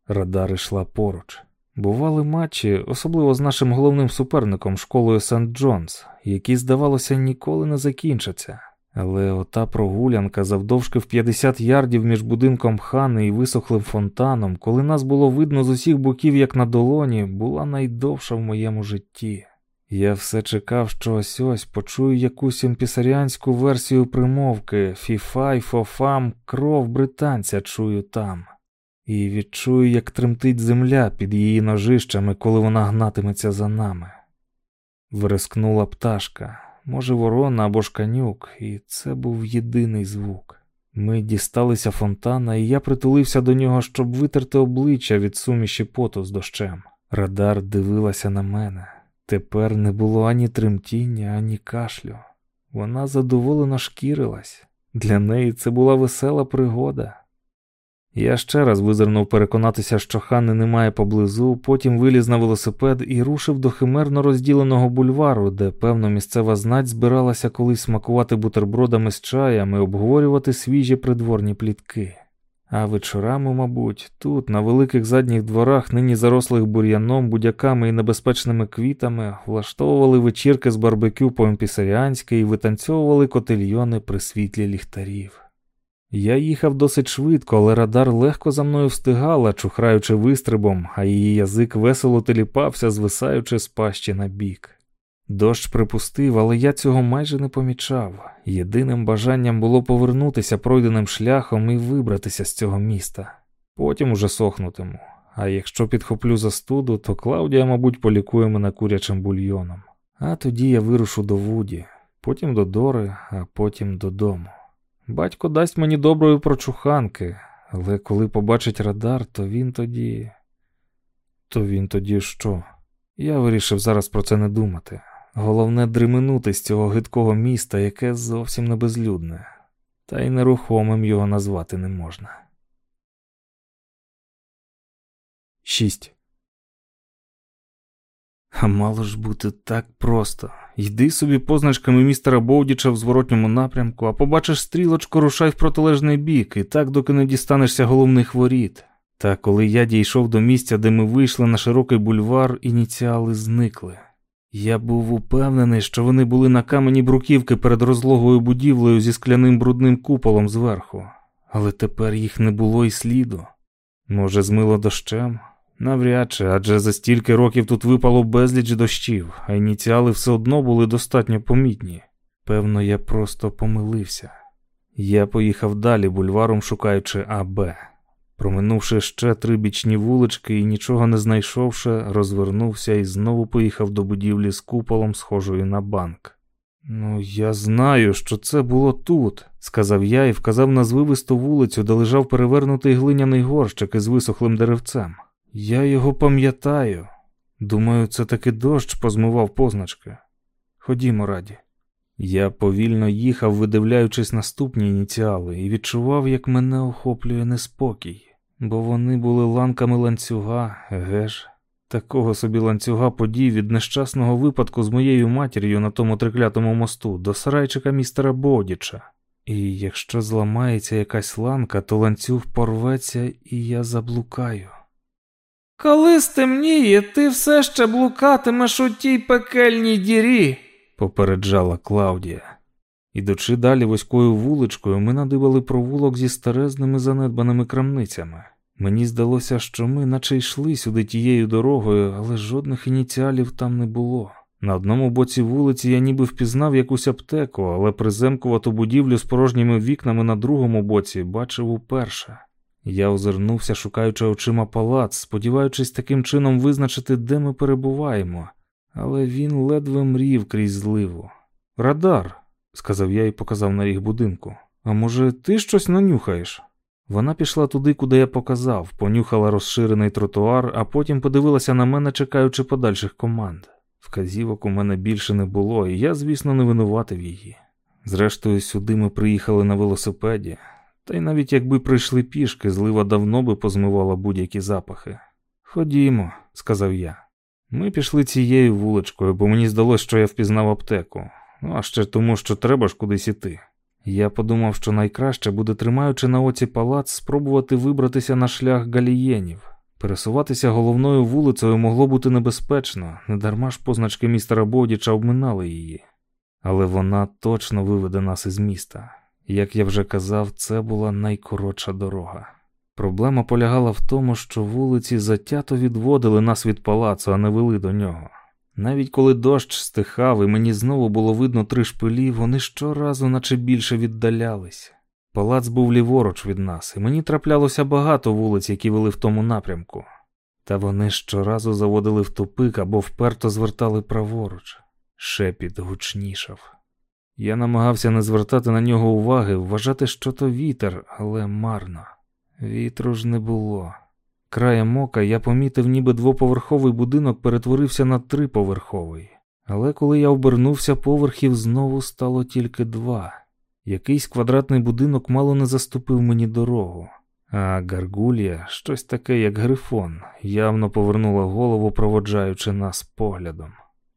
Радар йшла поруч. Бували матчі, особливо з нашим головним суперником школою Сент Джонс, які, здавалося, ніколи не закінчаться. Але ота прогулянка завдовжки в 50 ярдів між будинком хани і висохлим фонтаном, коли нас було видно з усіх боків, як на долоні, була найдовша в моєму житті. Я все чекав, що ось ось почую якусь імпісаріанську версію примовки Фіфай, фофам, кров британця чую там, і відчую, як тремтить земля під її ножищами, коли вона гнатиметься за нами. Вирискнула пташка. Може, ворона або шканюк, і це був єдиний звук. Ми дісталися фонтана, і я притулився до нього, щоб витерти обличчя від суміші поту з дощем. Радар дивилася на мене. Тепер не було ані тремтіння, ані кашлю. Вона задоволено шкірилась. Для неї це була весела пригода. Я ще раз визирнув переконатися, що хани немає поблизу, потім виліз на велосипед і рушив до химерно розділеного бульвару, де, певно, місцева знать збиралася колись смакувати бутербродами з чаєм і обговорювати свіжі придворні плітки. А вечорами, мабуть, тут, на великих задніх дворах, нині зарослих бур'яном, будяками і небезпечними квітами, влаштовували вечірки з барбекю по імпісаріанськи і витанцьовували котельйони при світлі ліхтарів. Я їхав досить швидко, але радар легко за мною встигала, чухраючи вистрибом, а її язик весело теліпався, звисаючи з пащі на бік. Дощ припустив, але я цього майже не помічав. Єдиним бажанням було повернутися пройденим шляхом і вибратися з цього міста. Потім уже сохнутиму. А якщо підхоплю застуду, то Клаудія, мабуть, полікує мене курячим бульйоном. А тоді я вирушу до Вуді, потім до Дори, а потім додому. Батько дасть мені доброї прочуханки, але коли побачить радар, то він тоді. То він тоді що? Я вирішив зараз про це не думати. Головне дременути з цього гидкого міста, яке зовсім не безлюдне, та й нерухомим його назвати не можна. 6. А мало ж бути так просто. Йди собі позначками містера Боудіча в зворотньому напрямку, а побачиш стрілочку, рушай в протилежний бік, і так, доки не дістанешся головних воріт. Та коли я дійшов до місця, де ми вийшли на широкий бульвар, ініціали зникли. Я був упевнений, що вони були на камені бруківки перед розлогою будівлею зі скляним брудним куполом зверху, але тепер їх не було і сліду. Може, змило дощем? Навряд чи, адже за стільки років тут випало безліч дощів, а ініціали все одно були достатньо помітні. Певно, я просто помилився. Я поїхав далі бульваром, шукаючи АБ. Проминувши ще три бічні вулички і нічого не знайшовши, розвернувся і знову поїхав до будівлі з куполом, схожою на банк. Ну, я знаю, що це було тут, сказав я і вказав на звивисту вулицю, де лежав перевернутий глиняний горщик із висохлим деревцем. Я його пам'ятаю. Думаю, це таки дощ позмивав позначки. Ходімо раді. Я повільно їхав, видивляючись наступні ініціали, і відчував, як мене охоплює неспокій, бо вони були ланками ланцюга, еге ж, такого собі ланцюга подій від нещасного випадку з моєю матір'ю на тому триклятому мосту до сарайчика містера Бодіча. І якщо зламається якась ланка, то ланцюг порветься, і я заблукаю. Коли стемніє, ти все ще блукатимеш у тій пекельній дірі, попереджала Клаудія. Ідучи далі вузькою вуличкою, ми надивили провулок зі старезними занедбаними крамницями. Мені здалося, що ми наче йшли сюди тією дорогою, але жодних ініціалів там не було. На одному боці вулиці я ніби впізнав якусь аптеку, але приземкувату будівлю з порожніми вікнами на другому боці бачив уперше. Я озирнувся, шукаючи очима палац, сподіваючись таким чином визначити, де ми перебуваємо, але він ледве мрів крізь зливу. Радар, сказав я і показав на ріг будинку. А може, ти щось нанюхаєш? Вона пішла туди, куди я показав, понюхала розширений тротуар, а потім подивилася на мене, чекаючи подальших команд. Вказівок у мене більше не було, і я, звісно, не винуватив її. Зрештою, сюди ми приїхали на велосипеді, та й навіть якби прийшли пішки, злива давно би позмивала будь-які запахи. Ходімо, сказав я. Ми пішли цією вуличкою, бо мені здалося, що я впізнав аптеку, ну а ще тому, що треба ж кудись іти. Я подумав, що найкраще буде, тримаючи на оці палац, спробувати вибратися на шлях галієнів. Пересуватися головною вулицею могло бути небезпечно, недарма ж позначки містера Бодіча обминали її. Але вона точно виведе нас із міста. Як я вже казав, це була найкоротша дорога. Проблема полягала в тому, що вулиці затято відводили нас від палацу, а не вели до нього. Навіть коли дощ стихав і мені знову було видно три шпилі, вони щоразу, наче більше віддалялись. Палац був ліворуч від нас, і мені траплялося багато вулиць, які вели в тому напрямку. Та вони щоразу заводили в тупик або вперто звертали праворуч. Шепіт гучнішав. Я намагався не звертати на нього уваги, вважати, що то вітер, але марно. Вітру ж не було. Краєм ока я помітив, ніби двоповерховий будинок перетворився на триповерховий. Але коли я обернувся, поверхів знову стало тільки два. Якийсь квадратний будинок мало не заступив мені дорогу, а Гаргулія, щось таке, як грифон, явно повернула голову, проводжаючи нас поглядом.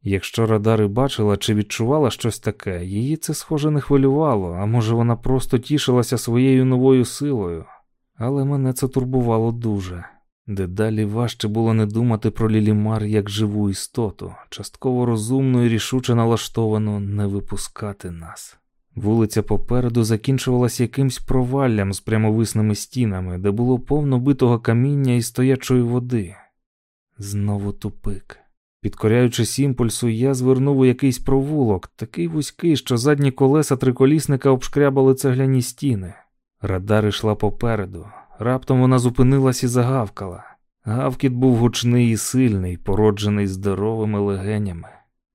Якщо радари бачила чи відчувала щось таке, її це схоже не хвилювало, а може вона просто тішилася своєю новою силою. Але мене це турбувало дуже. Дедалі важче було не думати про Лілімар як живу істоту, частково розумну і рішуче налаштовану не випускати нас. Вулиця попереду закінчувалася якимсь проваллям з прямовисними стінами, де було повно битого каміння і стоячої води. Знову тупик. Підкоряючись імпульсу, я звернув у якийсь провулок, такий вузький, що задні колеса триколісника обшкрябали цегляні стіни. Радар йшла попереду. Раптом вона зупинилась і загавкала. Гавкіт був гучний і сильний, породжений здоровими легенями.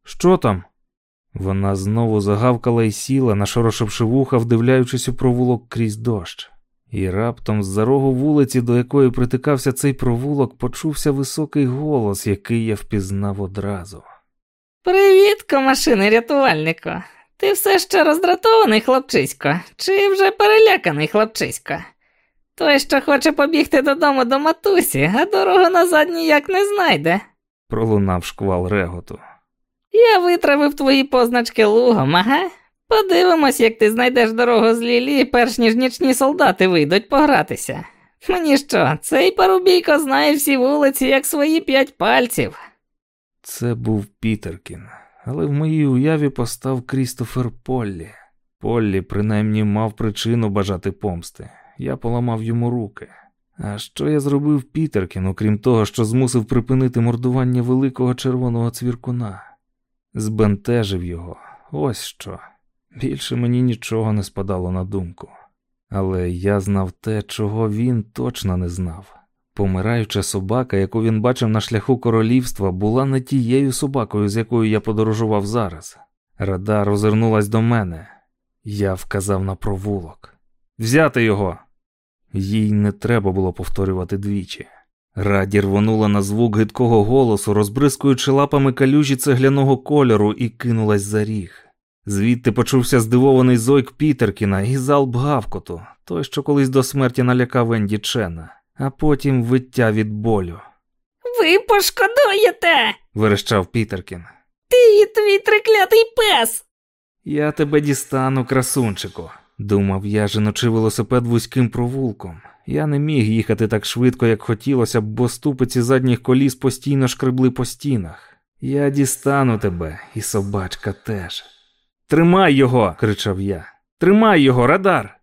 Що там? Вона знову загавкала і сіла, нашорошивши вуха, вдивляючись у провулок крізь дощ. І раптом з-за рогу вулиці, до якої притикався цей провулок, почувся високий голос, який я впізнав одразу. Привіт, комашини рятувальнику. Ти все ще роздратований, хлопчисько, чи вже переляканий хлопчисько? Той, що хоче побігти додому до матусі, а дорогу назад ніяк не знайде. Пролунав шквал реготу. Я витравив твої позначки лугом, ага. Подивимось, як ти знайдеш дорогу з Лілі, перш ніж нічні солдати вийдуть погратися. Мені що, цей парубійко знає всі вулиці, як свої п'ять пальців. Це був Пітеркін, але в моїй уяві постав Крістофер Поллі. Поллі, принаймні, мав причину бажати помсти. Я поламав йому руки. А що я зробив Пітеркін, окрім того, що змусив припинити мордування великого червоного цвіркуна? Збентежив його, ось що. Більше мені нічого не спадало на думку. Але я знав те, чого він точно не знав. Помираюча собака, яку він бачив на шляху королівства, була не тією собакою, з якою я подорожував зараз. Рада розвернулась до мене. Я вказав на провулок. Взяти його. Їй не треба було повторювати двічі. Раді рвонула на звук гидкого голосу, розбризкуючи лапами калюжі цегляного кольору, і кинулась за ріг. Звідти почувся здивований зойк Пітеркіна і залп гавкоту, той, що колись до смерті налякав Енді Чена, а потім виття від болю. Ви пошкодуєте! верещав Пітеркін. Ти і твій триклятий пес! Я тебе дістану, красунчику, думав я, женучи велосипед вузьким провулком. Я не міг їхати так швидко, як хотілося б, бо ступиці задніх коліс постійно шкребли по стінах. Я дістану тебе, і собачка теж. Тримай його, кричав я. Тримай його, радар.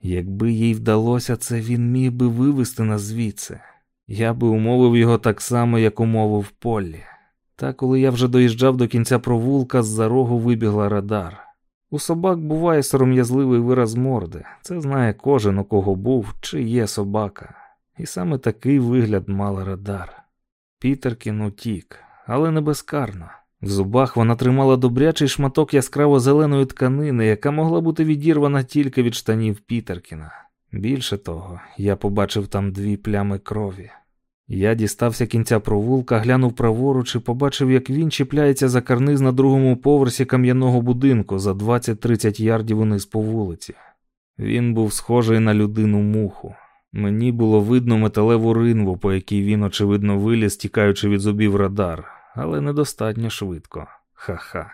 Якби їй вдалося це, він міг би вивести нас звідси. Я би умовив його так само, як умовив Поллі. Та коли я вже доїжджав до кінця провулка, з-за рогу вибігла радар. У собак буває сором'язливий вираз морди. Це знає кожен, у кого був чи є собака. І саме такий вигляд мала радар. Пітеркін утік, але не безкарно. В зубах вона тримала добрячий шматок яскраво зеленої тканини, яка могла бути відірвана тільки від штанів Пітеркіна. Більше того, я побачив там дві плями крові. Я дістався кінця провулка, глянув праворуч і побачив, як він чіпляється за карниз на другому поверсі кам'яного будинку за 20-30 ярдів униз по вулиці. Він був схожий на людину муху. Мені було видно металеву ринву, по якій він, очевидно, виліз, тікаючи від зубів радар, але недостатньо швидко. Ха-ха.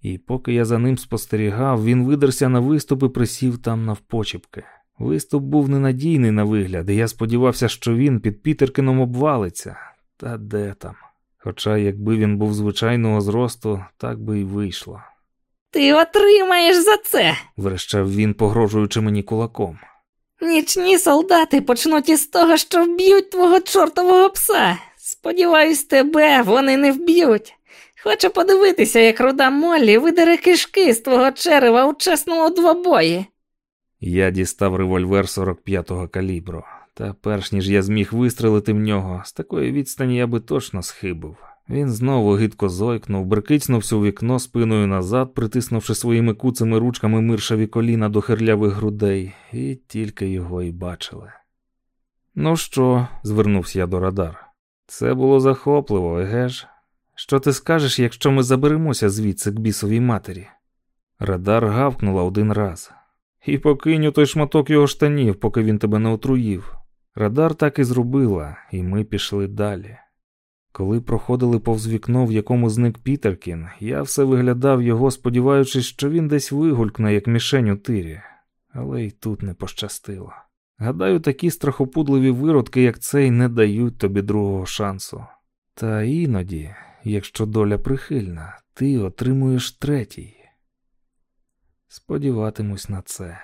І поки я за ним спостерігав, він видерся на виступ і присів там навпочіпки. Виступ був ненадійний на вигляд, і я сподівався, що він під Пітеркином обвалиться. Та де там? Хоча, якби він був звичайного зросту, так би й вийшло. Ти отримаєш за це. Верещав він, погрожуючи мені кулаком. Нічні солдати почнуть із того, що вб'ють твого чортового пса. Сподіваюсь, тебе вони не вб'ють. Хочу подивитися, як руда Моллі видере кишки з твого черева у чесному двобої. Я дістав револьвер 45-го калібру, та перш ніж я зміг вистрелити в нього, з такої відстані я би точно схибив. Він знову гидко зойкнув, брикицнувся у вікно спиною назад, притиснувши своїми куцими ручками миршаві коліна до хирлявих грудей, і тільки його й бачили. Ну що, звернувся я до Радар. Це було захопливо, еге ж? Що ти скажеш, якщо ми заберемося звідси к бісовій матері? Радар гавкнула один раз. І покинь той шматок його штанів, поки він тебе не отруїв. Радар так і зробила, і ми пішли далі. Коли проходили повз вікно, в якому зник Пітеркін, я все виглядав його, сподіваючись, що він десь вигулькне, як мішень у тирі, але й тут не пощастило. Гадаю, такі страхопудливі виродки, як цей, не дають тобі другого шансу. Та іноді, якщо доля прихильна, ти отримуєш третій. Сподіватимусь на це.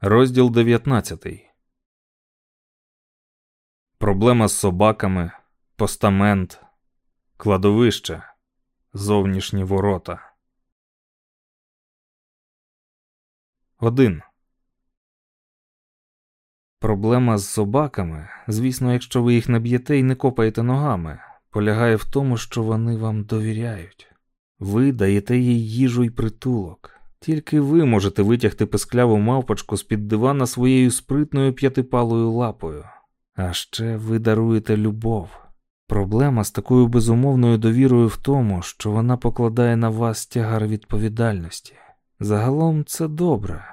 Розділ 19 Проблема з собаками, постамент, кладовище, зовнішні ворота. Один. Проблема з собаками, звісно, якщо ви їх наб'єте і не копаєте ногами, полягає в тому, що вони вам довіряють. Ви даєте їй їжу й притулок. Тільки ви можете витягти пискляву мавпочку з під дивана своєю спритною п'ятипалою лапою. А ще ви даруєте любов. Проблема з такою безумовною довірою в тому, що вона покладає на вас тягар відповідальності. Загалом це добре.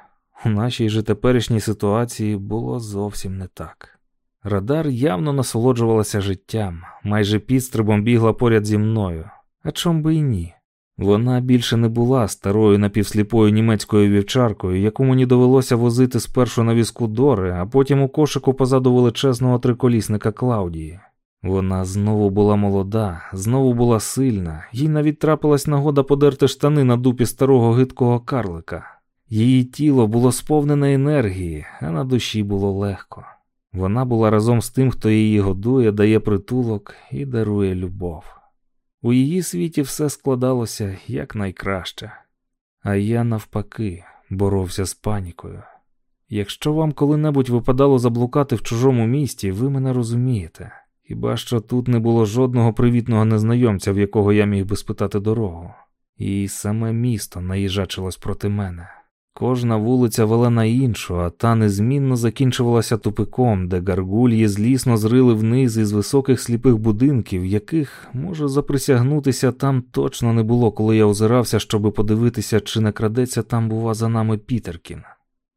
У нашій же теперішній ситуації було зовсім не так. Радар явно насолоджувалася життям, майже підстрибом бігла поряд зі мною, а чом би й ні. Вона більше не була старою напівсліпою німецькою вівчаркою, яку мені довелося возити спершу на візку Дори, а потім у кошику позаду величезного триколісника Клаудії. Вона знову була молода, знову була сильна, їй навіть трапилась нагода подерти штани на дупі старого гидкого карлика. Її тіло було сповнене енергії, а на душі було легко. Вона була разом з тим, хто її годує, дає притулок і дарує любов. У її світі все складалося якнайкраще. А я, навпаки, боровся з панікою. Якщо вам коли-небудь випадало заблукати в чужому місті, ви мене розумієте. Хіба що тут не було жодного привітного незнайомця, в якого я міг би спитати дорогу, і саме місто наїжачилось проти мене. Кожна вулиця вела на іншу, а та незмінно закінчувалася тупиком, де гаргульї злісно зрили вниз із високих сліпих будинків, яких, можу заприсягнутися, там точно не було, коли я озирався, щоби подивитися, чи не крадеться там, бува, за нами Пітеркін.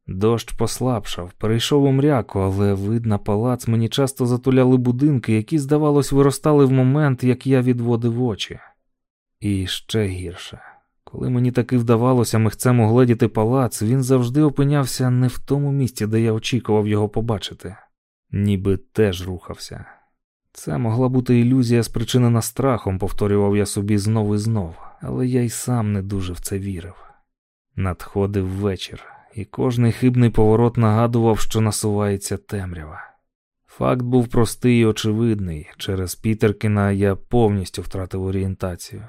Дощ послабшав, перейшов у мряку, але видно, палац мені часто затуляли будинки, які, здавалось, виростали в момент, як я відводив очі. І ще гірше. Коли мені таки вдавалося михцем угледіти палац, він завжди опинявся не в тому місці, де я очікував його побачити, ніби теж рухався. Це могла бути ілюзія, спричинена страхом, повторював я собі знов і знов, але я й сам не дуже в це вірив. Надходив вечір, і кожний хибний поворот нагадував, що насувається темрява. Факт був простий і очевидний. Через Пітеркіна я повністю втратив орієнтацію.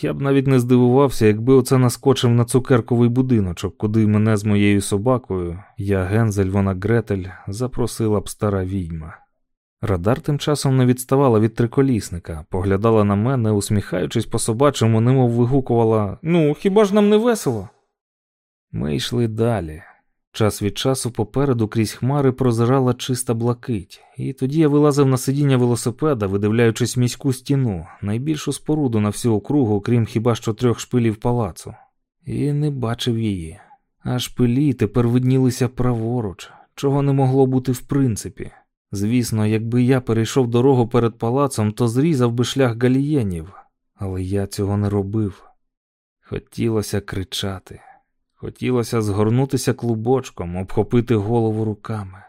Я б навіть не здивувався, якби оце наскочив на цукерковий будиночок, куди мене з моєю собакою, я Гензель, вона Гретель, запросила б стара відьма. Радар тим часом не відставала від триколісника, поглядала на мене, усміхаючись по собачому, немов вигукувала Ну, хіба ж нам не весело? Ми йшли далі. Час від часу попереду крізь хмари прозирала чиста блакить, і тоді я вилазив на сидіння велосипеда, видивляючись міську стіну, найбільшу споруду на всю округу, крім хіба що трьох шпилів палацу, і не бачив її. А шпилі тепер виднілися праворуч, чого не могло бути в принципі. Звісно, якби я перейшов дорогу перед палацом, то зрізав би шлях галієнів, але я цього не робив. Хотілося кричати. Хотілося згорнутися клубочком, обхопити голову руками.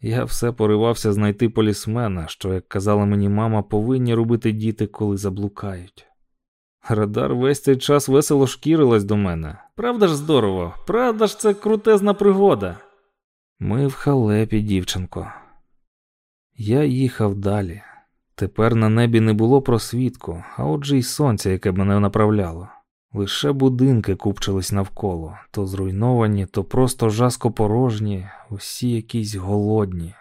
Я все поривався знайти полісмена, що, як казала мені мама, повинні робити діти, коли заблукають. Радар весь цей час весело шкірилась до мене. Правда ж здорово, правда ж це крутезна пригода. Ми в халепі, дівчинко. Я їхав далі. Тепер на небі не було просвітку, а отже й сонця, яке мене направляло. Лише будинки купчились навколо, то зруйновані, то просто жаско порожні, усі якісь голодні.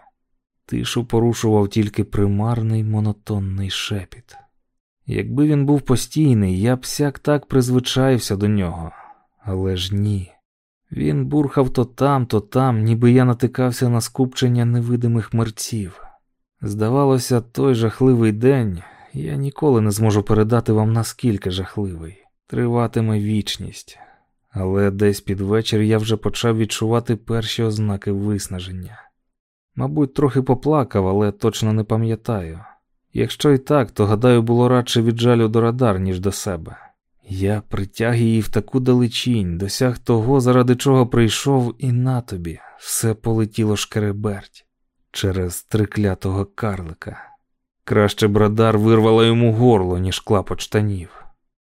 Тишу порушував тільки примарний монотонний шепіт. Якби він був постійний, я б сяк так призвичаївся до нього, але ж ні. Він бурхав то там, то там, ніби я натикався на скупчення невидимих мерців. Здавалося, той жахливий день я ніколи не зможу передати вам наскільки жахливий, триватиме вічність, але десь під вечір я вже почав відчувати перші ознаки виснаження. Мабуть, трохи поплакав, але точно не пам'ятаю. Якщо і так, то гадаю, було радше від жалю до радар, ніж до себе. Я притяг її в таку далечінь, досяг того, заради чого прийшов, і на тобі все полетіло шкереберть через триклятого карлика. Краще брадар вирвала йому горло, ніж клапот штанів.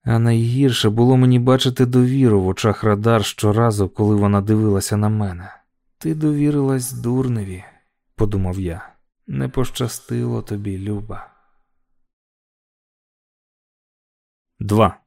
А найгірше було мені бачити довіру в очах радар щоразу, коли вона дивилася на мене. Ти довірилась дурневі, подумав я. Не пощастило тобі, Люба. 2.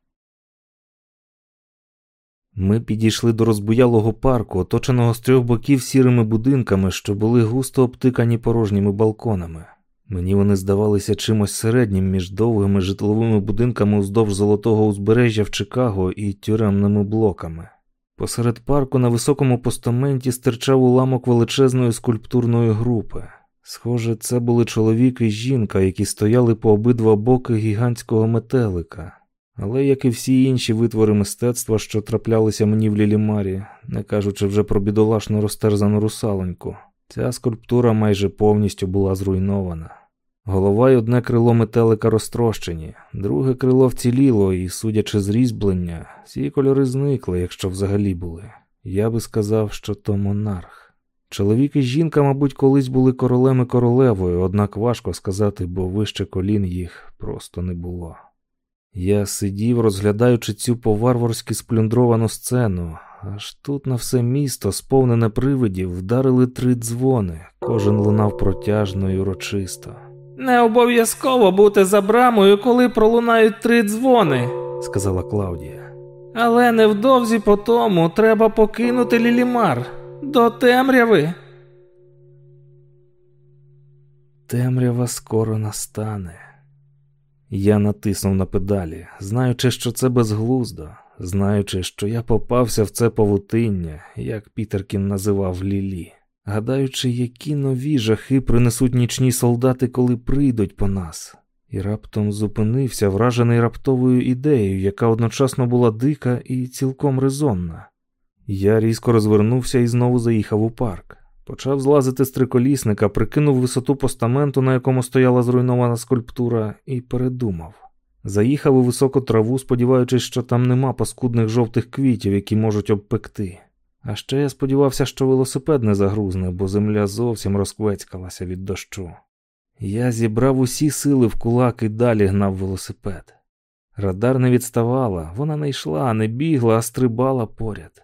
Ми підійшли до розбуялого парку, оточеного з трьох боків сірими будинками, що були густо обтикані порожніми балконами. Мені вони здавалися чимось середнім між довгими житловими будинками уздовж золотого узбережжя в Чикаго і тюремними блоками. Посеред парку на високому постаменті стирчав уламок величезної скульптурної групи. Схоже, це були чоловік і жінка, які стояли по обидва боки гігантського метелика. Але, як і всі інші витвори мистецтва, що траплялися мені в Лілімарі, не кажучи вже про бідолашну розтерзану русалоньку, ця скульптура майже повністю була зруйнована. Голова й одне крило метелика розтрощені, друге крило вціліло, і, судячи з різьблення, всі кольори зникли, якщо взагалі були. Я би сказав, що то монарх. Чоловік і жінка, мабуть, колись були королем і королевою, однак важко сказати, бо вище колін їх просто не було. Я сидів, розглядаючи цю поварварськи сплюндровану сцену, аж тут на все місто, сповнене привидів, вдарили три дзвони, кожен лунав протяжно і урочисто. Не обов'язково бути за брамою, коли пролунають три дзвони, сказала Клаудія. Але невдовзі по тому треба покинути лілімар до темряви. Темрява скоро настане. Я натиснув на педалі, знаючи, що це безглуздо, знаючи, що я попався в це павутиння, як Пітеркін називав Лілі, гадаючи, які нові жахи принесуть нічні солдати, коли прийдуть по нас, і раптом зупинився, вражений раптовою ідеєю, яка одночасно була дика і цілком резонна. Я різко розвернувся і знову заїхав у парк. Почав злазити з триколісника, прикинув висоту постаменту, на якому стояла зруйнована скульптура, і передумав. Заїхав у високу траву, сподіваючись, що там нема паскудних жовтих квітів, які можуть обпекти. А ще я сподівався, що велосипед не загрузне, бо земля зовсім розквецькалася від дощу. Я зібрав усі сили в кулак і далі гнав велосипед. Радар не відставала, вона не йшла, не бігла, а стрибала поряд.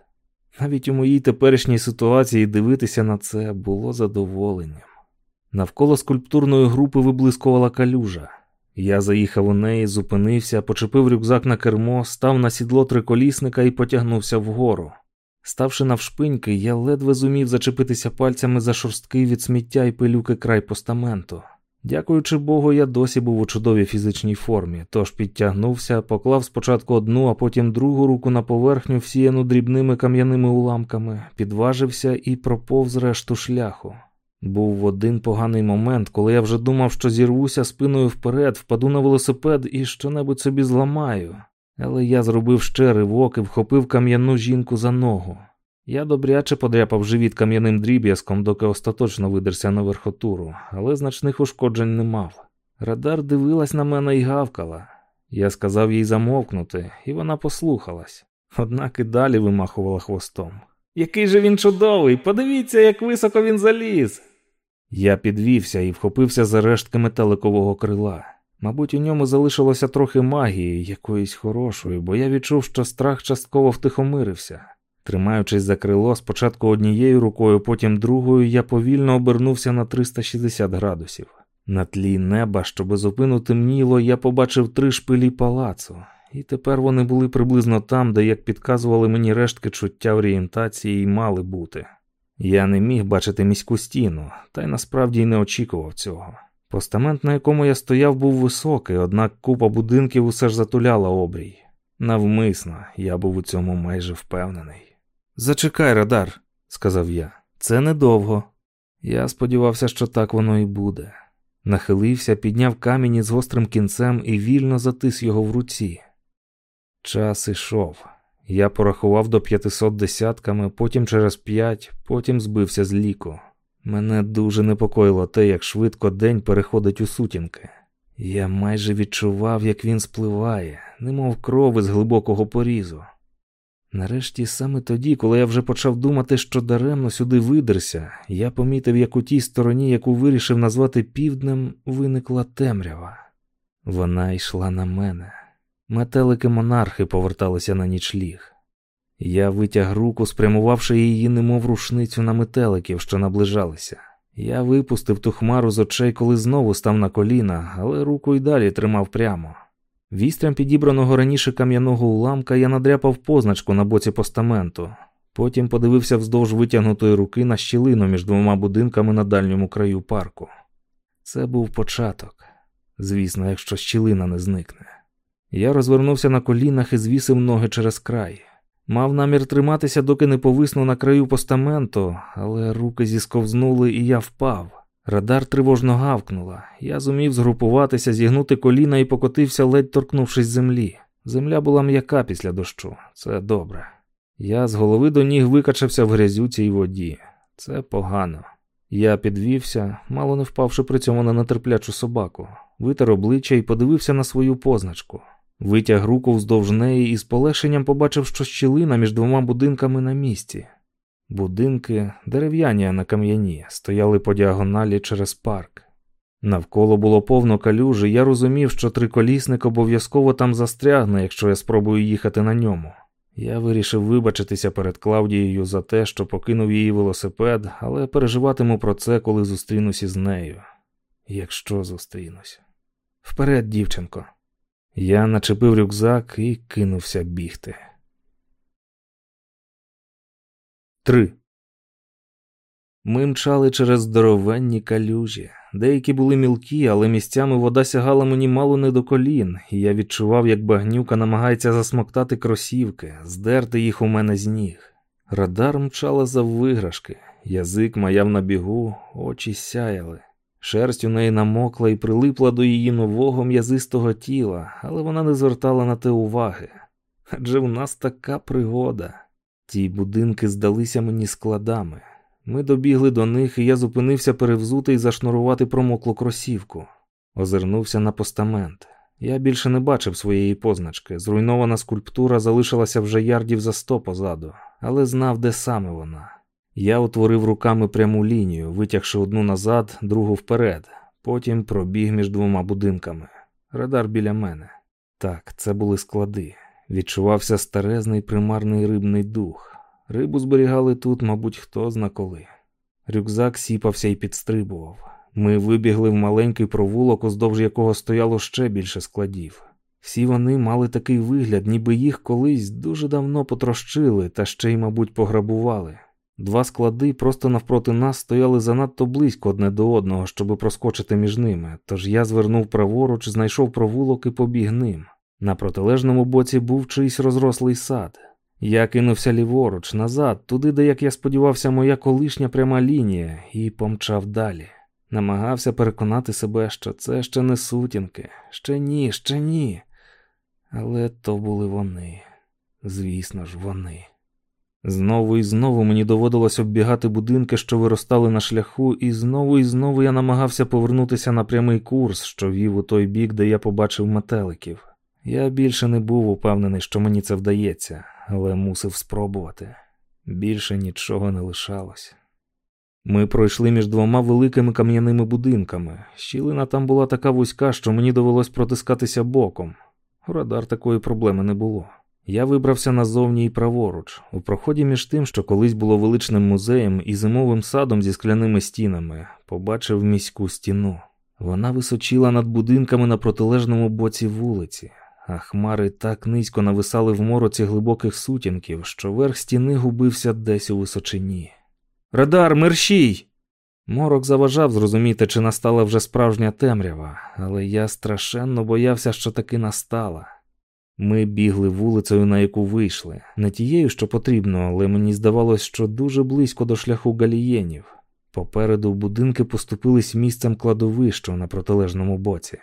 Навіть у моїй теперішній ситуації дивитися на це було задоволенням. Навколо скульптурної групи виблискувала калюжа. Я заїхав у неї, зупинився, почепив рюкзак на кермо, став на сідло триколісника і потягнувся вгору. Ставши навшпиньки, я ледве зумів зачепитися пальцями за шорсткий від сміття і пилюки край постаменту. Дякуючи Богу, я досі був у чудовій фізичній формі, тож підтягнувся, поклав спочатку одну, а потім другу руку на поверхню, всіяну дрібними кам'яними уламками, підважився і проповз решту шляху. Був один поганий момент, коли я вже думав, що зірвуся спиною вперед, впаду на велосипед і щонебудь собі зламаю. Але я зробив ще ривок і вхопив кам'яну жінку за ногу. Я добряче подряпав живіт кам'яним дріб'язком, доки остаточно видерся на верхотуру, але значних ушкоджень не мав. Радар дивилась на мене і гавкала. Я сказав їй замовкнути, і вона послухалась, однак і далі вимахувала хвостом. Який же він чудовий! Подивіться, як високо він заліз. Я підвівся і вхопився за рештки метеликового крила. Мабуть, у ньому залишилося трохи магії, якоїсь хорошої, бо я відчув, що страх частково втихомирився. Тримаючись за крило, спочатку однією рукою, потім другою, я повільно обернувся на 360 градусів. На тлі неба, що безупину темніло, я побачив три шпилі палацу, і тепер вони були приблизно там, де, як підказували мені рештки чуття орієнтації, і мали бути. Я не міг бачити міську стіну, та й насправді й не очікував цього. Постамент, на якому я стояв, був високий, однак купа будинків усе ж затуляла обрій. Навмисно, я був у цьому майже впевнений. Зачекай, радар, сказав я, це недовго. Я сподівався, що так воно і буде. Нахилився, підняв камінь із гострим кінцем і вільно затис його в руці. Час ішов. Я порахував до 500 десятками, потім через п'ять, потім збився з ліку. Мене дуже непокоїло те, як швидко день переходить у сутінки. Я майже відчував, як він спливає, немов кров із глибокого порізу. Нарешті, саме тоді, коли я вже почав думати, що даремно сюди видерся, я помітив, як у тій стороні, яку вирішив назвати півднем, виникла темрява. Вона йшла на мене. Метелики монархи поверталися на нічліг. Я витяг руку, спрямувавши її, немов рушницю на метеликів, що наближалися. Я випустив ту хмару з очей, коли знову став на коліна, але руку й далі тримав прямо. Вістрям підібраного раніше кам'яного уламка я надряпав позначку на боці постаменту. Потім подивився вздовж витягнутої руки на щілину між двома будинками на дальньому краю парку. Це був початок. Звісно, якщо щілина не зникне. Я розвернувся на колінах і звісив ноги через край. Мав намір триматися, доки не повисну на краю постаменту, але руки зісковзнули, і я впав. Радар тривожно гавкнула. Я зумів згрупуватися, зігнути коліна і покотився, ледь торкнувшись землі. Земля була м'яка після дощу. Це добре. Я з голови до ніг викачався в грязюці й воді. Це погано. Я підвівся, мало не впавши при цьому на нетерплячу собаку, витер обличчя і подивився на свою позначку. Витяг руку вздовж неї і з полегшенням побачив, що щілина між двома будинками на місці. Будинки, дерев'яні, а на кам'яні, стояли по діагоналі через парк. Навколо було повно калюжі, я розумів, що триколісник обов'язково там застрягне, якщо я спробую їхати на ньому. Я вирішив вибачитися перед Клавдією за те, що покинув її велосипед, але переживатиму про це, коли зустрінусь із нею. Якщо зустрінусь. Вперед, дівчинко. Я начепив рюкзак і кинувся бігти. 3. Ми мчали через здоровенні калюжі. Деякі були мілкі, але місцями вода сягала мені мало не до колін, і я відчував, як багнюка намагається засмоктати кросівки, здерти їх у мене з ніг. Радар мчала за виграшки, язик маяв на бігу, очі сяяли. Шерсть у неї намокла і прилипла до її нового м'язистого тіла, але вона не звертала на те уваги. Адже в нас така пригода. Ті будинки здалися мені складами. Ми добігли до них, і я зупинився перевзути і зашнурувати промоклу кросівку. Озирнувся на постамент. Я більше не бачив своєї позначки. Зруйнована скульптура залишилася вже ярдів за сто позаду, але знав, де саме вона. Я утворив руками пряму лінію, витягши одну назад, другу вперед, потім пробіг між двома будинками. Радар біля мене. Так, це були склади. Відчувався старезний примарний рибний дух. Рибу зберігали тут, мабуть, хто зна коли. Рюкзак сіпався і підстрибував. Ми вибігли в маленький провулок, уздовж якого стояло ще більше складів. Всі вони мали такий вигляд, ніби їх колись дуже давно потрощили та ще й, мабуть, пограбували. Два склади просто навпроти нас стояли занадто близько одне до одного, щоби проскочити між ними, тож я звернув праворуч, знайшов провулок і побіг ним. На протилежному боці був чийсь розрослий сад. Я кинувся ліворуч, назад, туди, де, як я сподівався, моя колишня пряма лінія, і помчав далі. Намагався переконати себе, що це ще не сутінки, ще ні, ще ні. Але то були вони. Звісно ж, вони. Знову і знову мені доводилось оббігати будинки, що виростали на шляху, і знову і знову я намагався повернутися на прямий курс, що вів у той бік, де я побачив метеликів. Я більше не був упевнений, що мені це вдається, але мусив спробувати. Більше нічого не лишалось. Ми пройшли між двома великими кам'яними будинками. Щілина там була така вузька, що мені довелось протискатися боком. У радар такої проблеми не було. Я вибрався назовні і праворуч, у проході між тим, що колись було величним музеєм і зимовим садом зі скляними стінами, побачив міську стіну. Вона височила над будинками на протилежному боці вулиці, а хмари так низько нависали в мороці глибоких сутінків, що верх стіни губився десь у височині. Радар, мерщій! Морок заважав зрозуміти, чи настала вже справжня темрява, але я страшенно боявся, що таки настала. Ми бігли вулицею, на яку вийшли, не тією, що потрібно, але мені здавалось, що дуже близько до шляху галієнів. Попереду будинки поступились місцем кладовища на протилежному боці.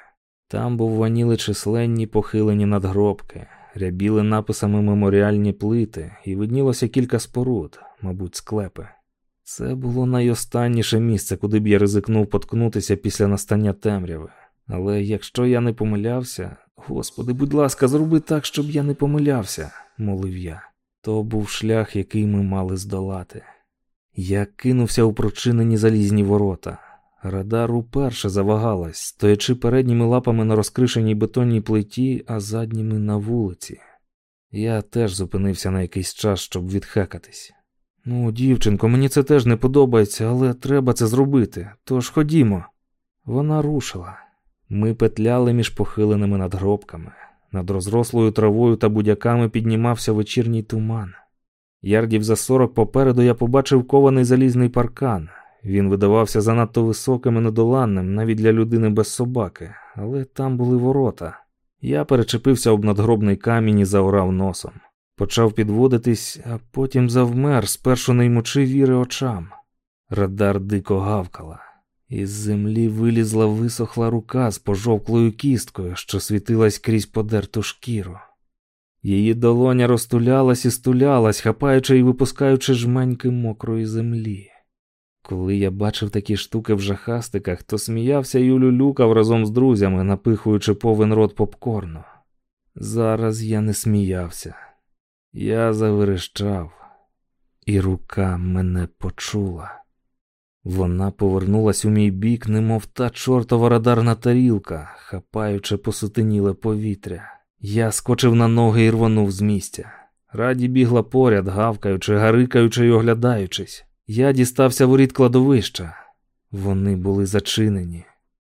Там бувваніли численні похилені надгробки, рябіли написами меморіальні плити, і виднілося кілька споруд, мабуть, склепи. Це було найостанніше місце, куди б я ризикнув поткнутися після настання темряви. Але якщо я не помилявся, Господи, будь ласка, зроби так, щоб я не помилявся, молив я. То був шлях, який ми мали здолати. Я кинувся у прочинені залізні ворота. Радар уперше завагалась, стоячи передніми лапами на розкришеній бетонній плиті, а задніми на вулиці. Я теж зупинився на якийсь час, щоб відхекатись. Ну, дівчинко, мені це теж не подобається, але треба це зробити. Тож ходімо. Вона рушила. Ми петляли між похиленими надгробками. Над розрослою травою та будяками піднімався вечірній туман. Ярдів за сорок попереду я побачив кований залізний паркан. Він видавався занадто високим і недоланним навіть для людини без собаки, але там були ворота. Я перечепився об надгробний камінь і заорав носом. Почав підводитись, а потім завмер, спершу не ймучи віри очам. Радар дико гавкала. Із землі вилізла висохла рука з пожовклою кісткою, що світилась крізь подерту шкіру. Її долоня розтулялась і стулялась, хапаючи і випускаючи жменьки мокрої землі. Коли я бачив такі штуки в жахастиках, то сміявся і улюлюкав разом з друзями, напихуючи повен рот попкорну. Зараз я не сміявся, я заверещав, і рука мене почула. Вона повернулась у мій бік, немов та чортова радарна тарілка, хапаючи посутеніле повітря. Я скочив на ноги і рвонув з місця. Раді бігла поряд, гавкаючи, гарикаючи й оглядаючись. Я дістався воріт кладовища. Вони були зачинені.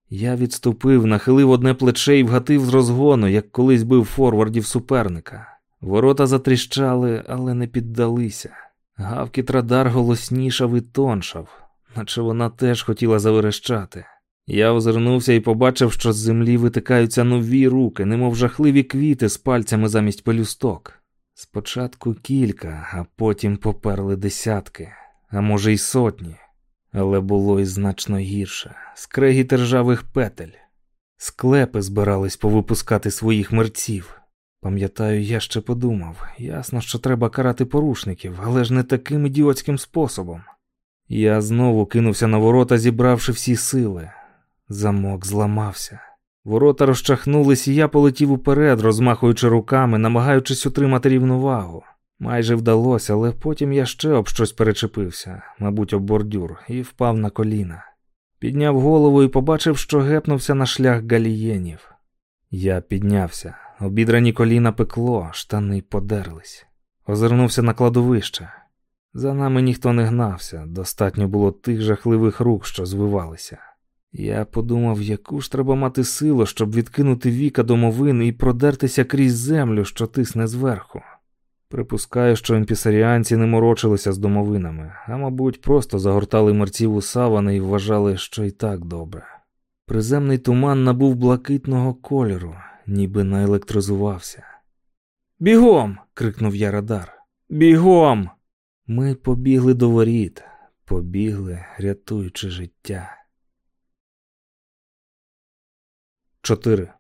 Я відступив, нахилив одне плече і вгатив з розгону, як колись бив форвардів суперника. Ворота затріщали, але не піддалися. Гавкіт радар голоснішав і тоншав, наче вона теж хотіла заверещати. Я озирнувся і побачив, що з землі витикаються нові руки, немов жахливі квіти з пальцями замість пелюсток. Спочатку кілька, а потім поперли десятки, а може й сотні. Але було й значно гірше скрегіт ржавих петель. Склепи збирались повипускати своїх мерців. Пам'ятаю, я ще подумав ясно, що треба карати порушників, але ж не таким ідіотським способом. Я знову кинувся на ворота, зібравши всі сили. Замок зламався. Ворота розчахнулись, і я полетів уперед, розмахуючи руками, намагаючись утримати рівновагу. Майже вдалося, але потім я ще об щось перечепився, мабуть, об бордюр, і впав на коліна. Підняв голову і побачив, що гепнувся на шлях галієнів. Я піднявся. Обідрані коліна пекло, штани подерлись. Озирнувся на кладовище. За нами ніхто не гнався, достатньо було тих жахливих рук, що звивалися. Я подумав, яку ж треба мати силу, щоб відкинути віка домовини і продертися крізь землю, що тисне зверху. Припускаю, що імпісаріанці не морочилися з домовинами, а мабуть, просто загортали мерців у савани і вважали, що і так добре. Приземний туман набув блакитного кольору, ніби наелектризувався. Бігом. крикнув я радар. Бігом. Ми побігли до воріт, побігли, рятуючи життя. 4.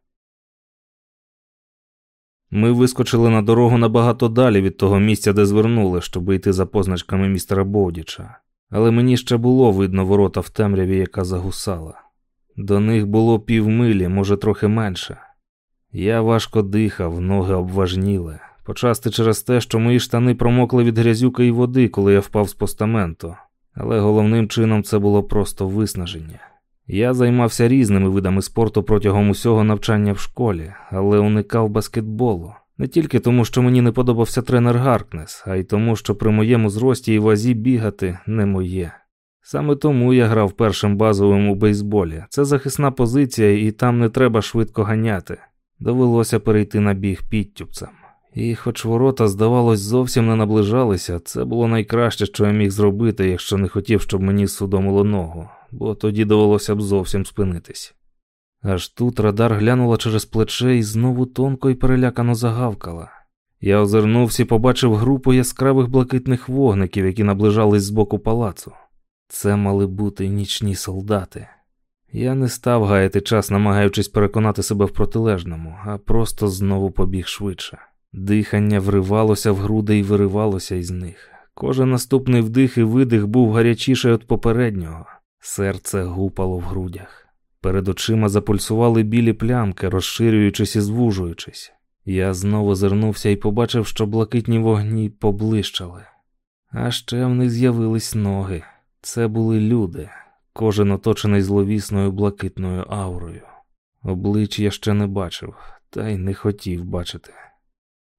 Ми вискочили на дорогу набагато далі від того місця, де звернули, щоб йти за позначками містера Бовдіча. Але мені ще було видно ворота в темряві, яка загусала. До них було півмилі, може, трохи менше. Я важко дихав, ноги обважніли. Почасти через те, що мої штани промокли від грязюки і води, коли я впав з постаменту. Але головним чином це було просто виснаження. Я займався різними видами спорту протягом усього навчання в школі, але уникав баскетболу. Не тільки тому, що мені не подобався тренер Гаркнес, а й тому, що при моєму зрості і вазі бігати не моє. Саме тому я грав першим базовим у бейсболі. Це захисна позиція, і там не треба швидко ганяти. Довелося перейти на біг підтюпцем. І, хоч ворота, здавалось, зовсім не наближалися, це було найкраще, що я міг зробити, якщо не хотів, щоб мені судомило ногу, бо тоді довелося б зовсім спинитись. Аж тут радар глянула через плече і знову тонко і перелякано загавкала. Я озирнувся і побачив групу яскравих блакитних вогників, які наближались з боку палацу. Це мали бути нічні солдати. Я не став гаяти час, намагаючись переконати себе в протилежному, а просто знову побіг швидше. Дихання вривалося в груди і виривалося із них. Кожен наступний вдих і видих був гарячіший від попереднього. Серце гупало в грудях. Перед очима запульсували білі плямки, розширюючись і звужуючись. Я знову зирнувся і побачив, що блакитні вогні поблищали. А ще в них з'явились ноги. Це були люди, кожен оточений зловісною блакитною аурою. Облич я ще не бачив, та й не хотів бачити.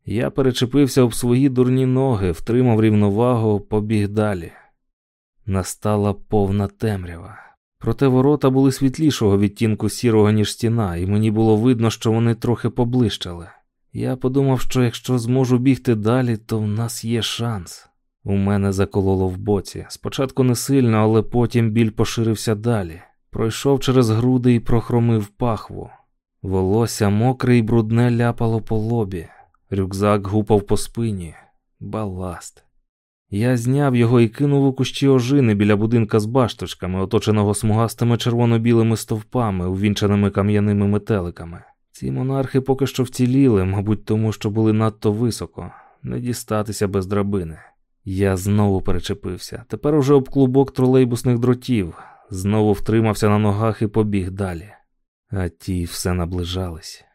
Я перечепився об свої дурні ноги, втримав рівновагу, побіг далі. Настала повна темрява. Проте ворота були світлішого відтінку сірого, ніж стіна, і мені було видно, що вони трохи поблищали. Я подумав, що якщо зможу бігти далі, то в нас є шанс. У мене закололо в боці. Спочатку не сильно, але потім біль поширився далі. Пройшов через груди і прохромив пахву. Волосся мокре і брудне ляпало по лобі. Рюкзак гупав по спині. Баласт. Я зняв його і кинув у кущі ожини біля будинка з башточками, оточеного смугастими червоно-білими стовпами, увінчаними кам'яними метеликами. Ці монархи поки що вціліли, мабуть, тому що були надто високо, не дістатися без драбини. Я знову перечепився. Тепер уже об клубок тролейбусних дротів, знову втримався на ногах і побіг далі. А ті все наближались.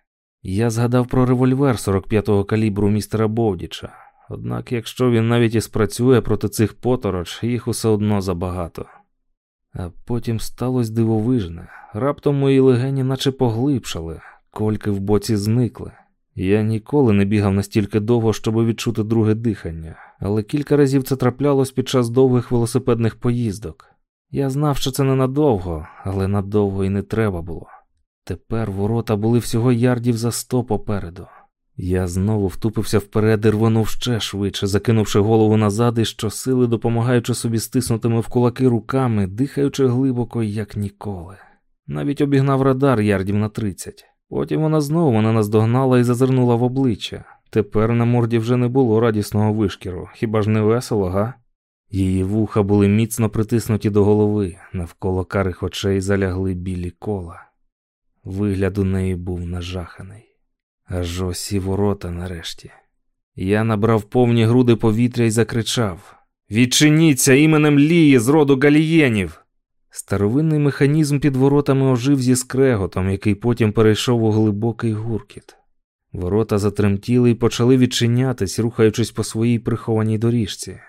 Я згадав про револьвер 45-го калібру містера Бовдіча. Однак, якщо він навіть і спрацює проти цих потороч, їх усе одно забагато. А потім сталося дивовижне. Раптом мої легені наче поглибшали, кольки в боці зникли. Я ніколи не бігав настільки довго, щоб відчути друге дихання, але кілька разів це траплялось під час довгих велосипедних поїздок. Я знав, що це ненадовго, але надовго і не треба було. Тепер ворота були всього ярдів за сто попереду. Я знову втупився вперед і рвонув ще швидше, закинувши голову назад і щосили допомагаючи собі стиснутими в кулаки руками, дихаючи глибоко, як ніколи. Навіть обігнав радар ярдів на тридцять. Потім вона знову мене наздогнала і зазирнула в обличчя. Тепер на морді вже не було радісного вишкіру, хіба ж не весело, га? Її вуха були міцно притиснуті до голови, навколо карих очей залягли білі кола. Вигляд у неї був нажаханий. Аж ось і ворота нарешті. Я набрав повні груди повітря і закричав Відчиніться іменем Лії з роду галієнів. Старовинний механізм під воротами ожив зі скреготом, який потім перейшов у глибокий гуркіт. Ворота затремтіли і почали відчинятись, рухаючись по своїй прихованій доріжці.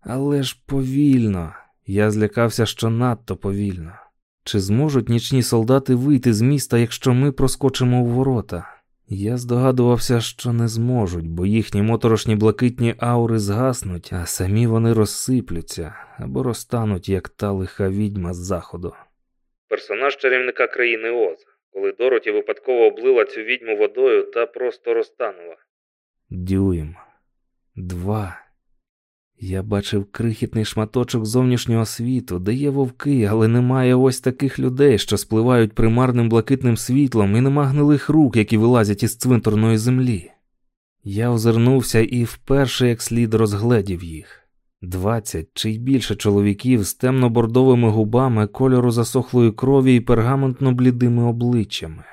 Але ж повільно, я злякався, що надто повільно. Чи зможуть нічні солдати вийти з міста, якщо ми проскочимо у ворота? Я здогадувався, що не зможуть, бо їхні моторошні блакитні аури згаснуть, а самі вони розсиплються або розтануть, як та лиха відьма з заходу. Персонаж чарівника країни Оз, коли Дороті випадково облила цю відьму водою та просто розтанула. Дюйм. Два. Я бачив крихітний шматочок зовнішнього світу, де є вовки, але немає ось таких людей, що спливають примарним блакитним світлом, і нема гнилих рук, які вилазять із цвинторної землі. Я озирнувся і вперше як слід розгледів їх. Двадцять чи й більше чоловіків з темно-бордовими губами, кольору засохлої крові і пергаментно блідими обличчями.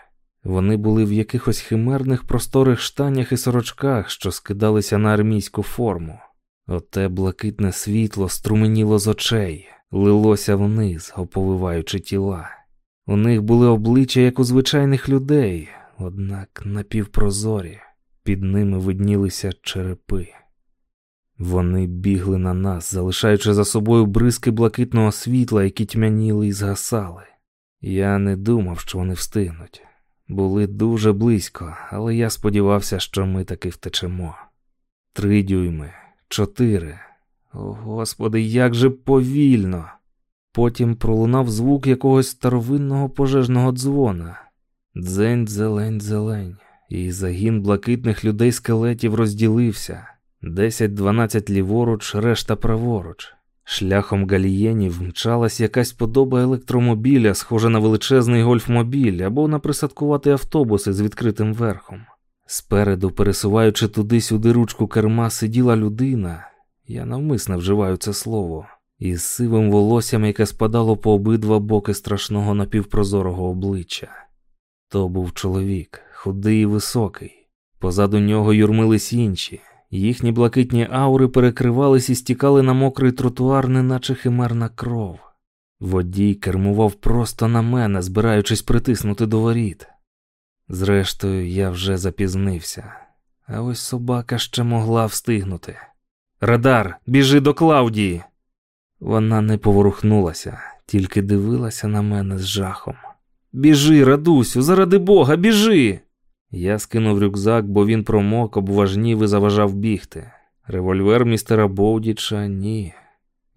Вони були в якихось химерних просторих штанях і сорочках, що скидалися на армійську форму. Оте блакитне світло струменіло з очей, лилося вниз, оповиваючи тіла. У них були обличчя, як у звичайних людей, однак напівпрозорі, під ними виднілися черепи. Вони бігли на нас, залишаючи за собою бризки блакитного світла, які тьмяніли і згасали. Я не думав, що вони встигнуть. Були дуже близько, але я сподівався, що ми таки втечемо. Три дюйми, чотири. О, Господи, як же повільно. Потім пролунав звук якогось старовинного пожежного дзвона. Дзень, зелень, зелень. і загін блакитних людей скелетів розділився 10-12 ліворуч, решта праворуч. Шляхом галієнів мчалась якась подоба електромобіля, схожа на величезний гольфмобіль або на присадкувати автобуси з відкритим верхом. Спереду, пересуваючи туди-сюди ручку керма, сиділа людина, я навмисно вживаю це слово, із сивим волоссям, яке спадало по обидва боки страшного напівпрозорого обличчя. То був чоловік, худий і високий. Позаду нього юрмились інші. Їхні блакитні аури перекривались і стікали на мокрий тротуар, неначе химерна кров. Водій кермував просто на мене, збираючись притиснути до воріт. Зрештою, я вже запізнився, а ось собака ще могла встигнути. Радар, біжи до Клаудії. Вона не поворухнулася, тільки дивилася на мене з жахом. Біжи, радусю, заради бога, біжи. Я скинув рюкзак, бо він промок, обважнів і заважав бігти. Револьвер містера Боудіча ні.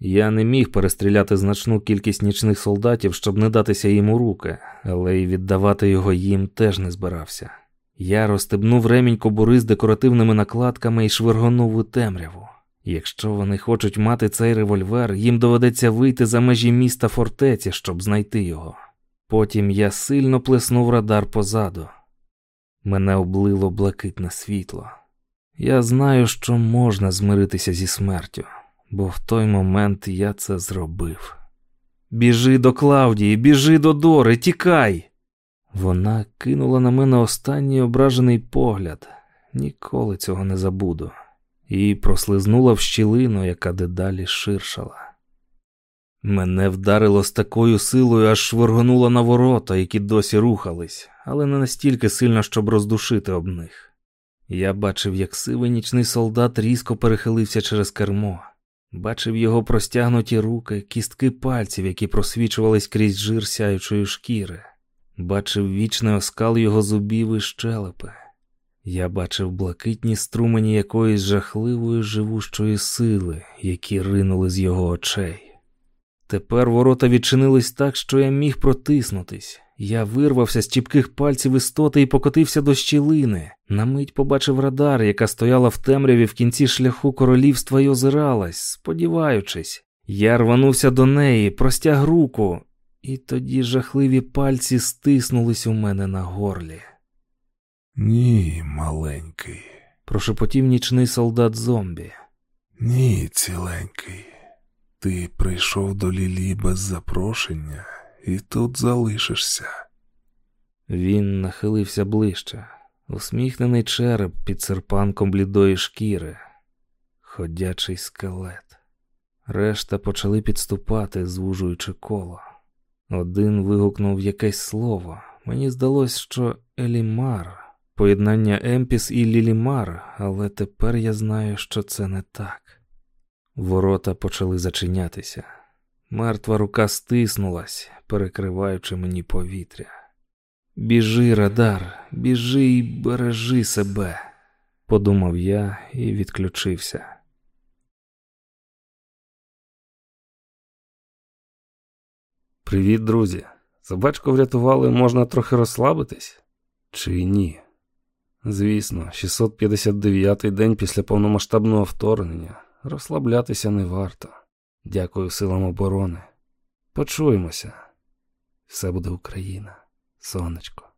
Я не міг перестріляти значну кількість нічних солдатів, щоб не датися їм у руки, але й віддавати його їм теж не збирався. Я розстебнув ремінь кобури з декоративними накладками і швиргонув у темряву. Якщо вони хочуть мати цей револьвер, їм доведеться вийти за межі міста фортеці, щоб знайти його. Потім я сильно плеснув радар позаду. Мене облило блакитне світло. Я знаю, що можна змиритися зі смертю, бо в той момент я це зробив. Біжи до Клавдії, біжи до Дори, тікай. Вона кинула на мене останній ображений погляд, ніколи цього не забуду, і прослизнула в щілину, яка дедалі ширшала. Мене вдарило з такою силою, аж швиргонуло на ворота, які досі рухались, але не настільки сильно, щоб роздушити об них. Я бачив, як сивий нічний солдат різко перехилився через кермо, бачив його простягнуті руки, кістки пальців, які просвічувались крізь жир сяючої шкіри, бачив вічний оскал його зубів і щелепи. Я бачив блакитні струмені якоїсь жахливої живущої сили, які ринули з його очей. Тепер ворота відчинились так, що я міг протиснутись. Я вирвався з чіпких пальців істоти і покотився до щілини. На мить побачив радар, яка стояла в темряві в кінці шляху королівства й озиралась, сподіваючись. Я рванувся до неї, простяг руку, і тоді жахливі пальці стиснулись у мене на горлі. Ні, маленький. Прошепотів нічний солдат зомбі. Ні, ціленький. Ти прийшов до Лілі без запрошення і тут залишишся. Він нахилився ближче, усміхнений череп під серпанком блідої шкіри, ходячий скелет. Решта почали підступати, звужуючи коло. Один вигукнув якесь слово. Мені здалось, що Елімар, поєднання Емпіс і Лілімар, але тепер я знаю, що це не так. Ворота почали зачинятися. Мертва рука стиснулась, перекриваючи мені повітря. Біжи, радар, біжи і бережи себе, подумав я і відключився. Привіт, друзі. Собачку врятували, можна трохи розслабитись? Чи ні? Звісно, 659-й день після повномасштабного вторгнення. Розслаблятися не варто. Дякую силам оборони. Почуємося. Все буде Україна, сонечко.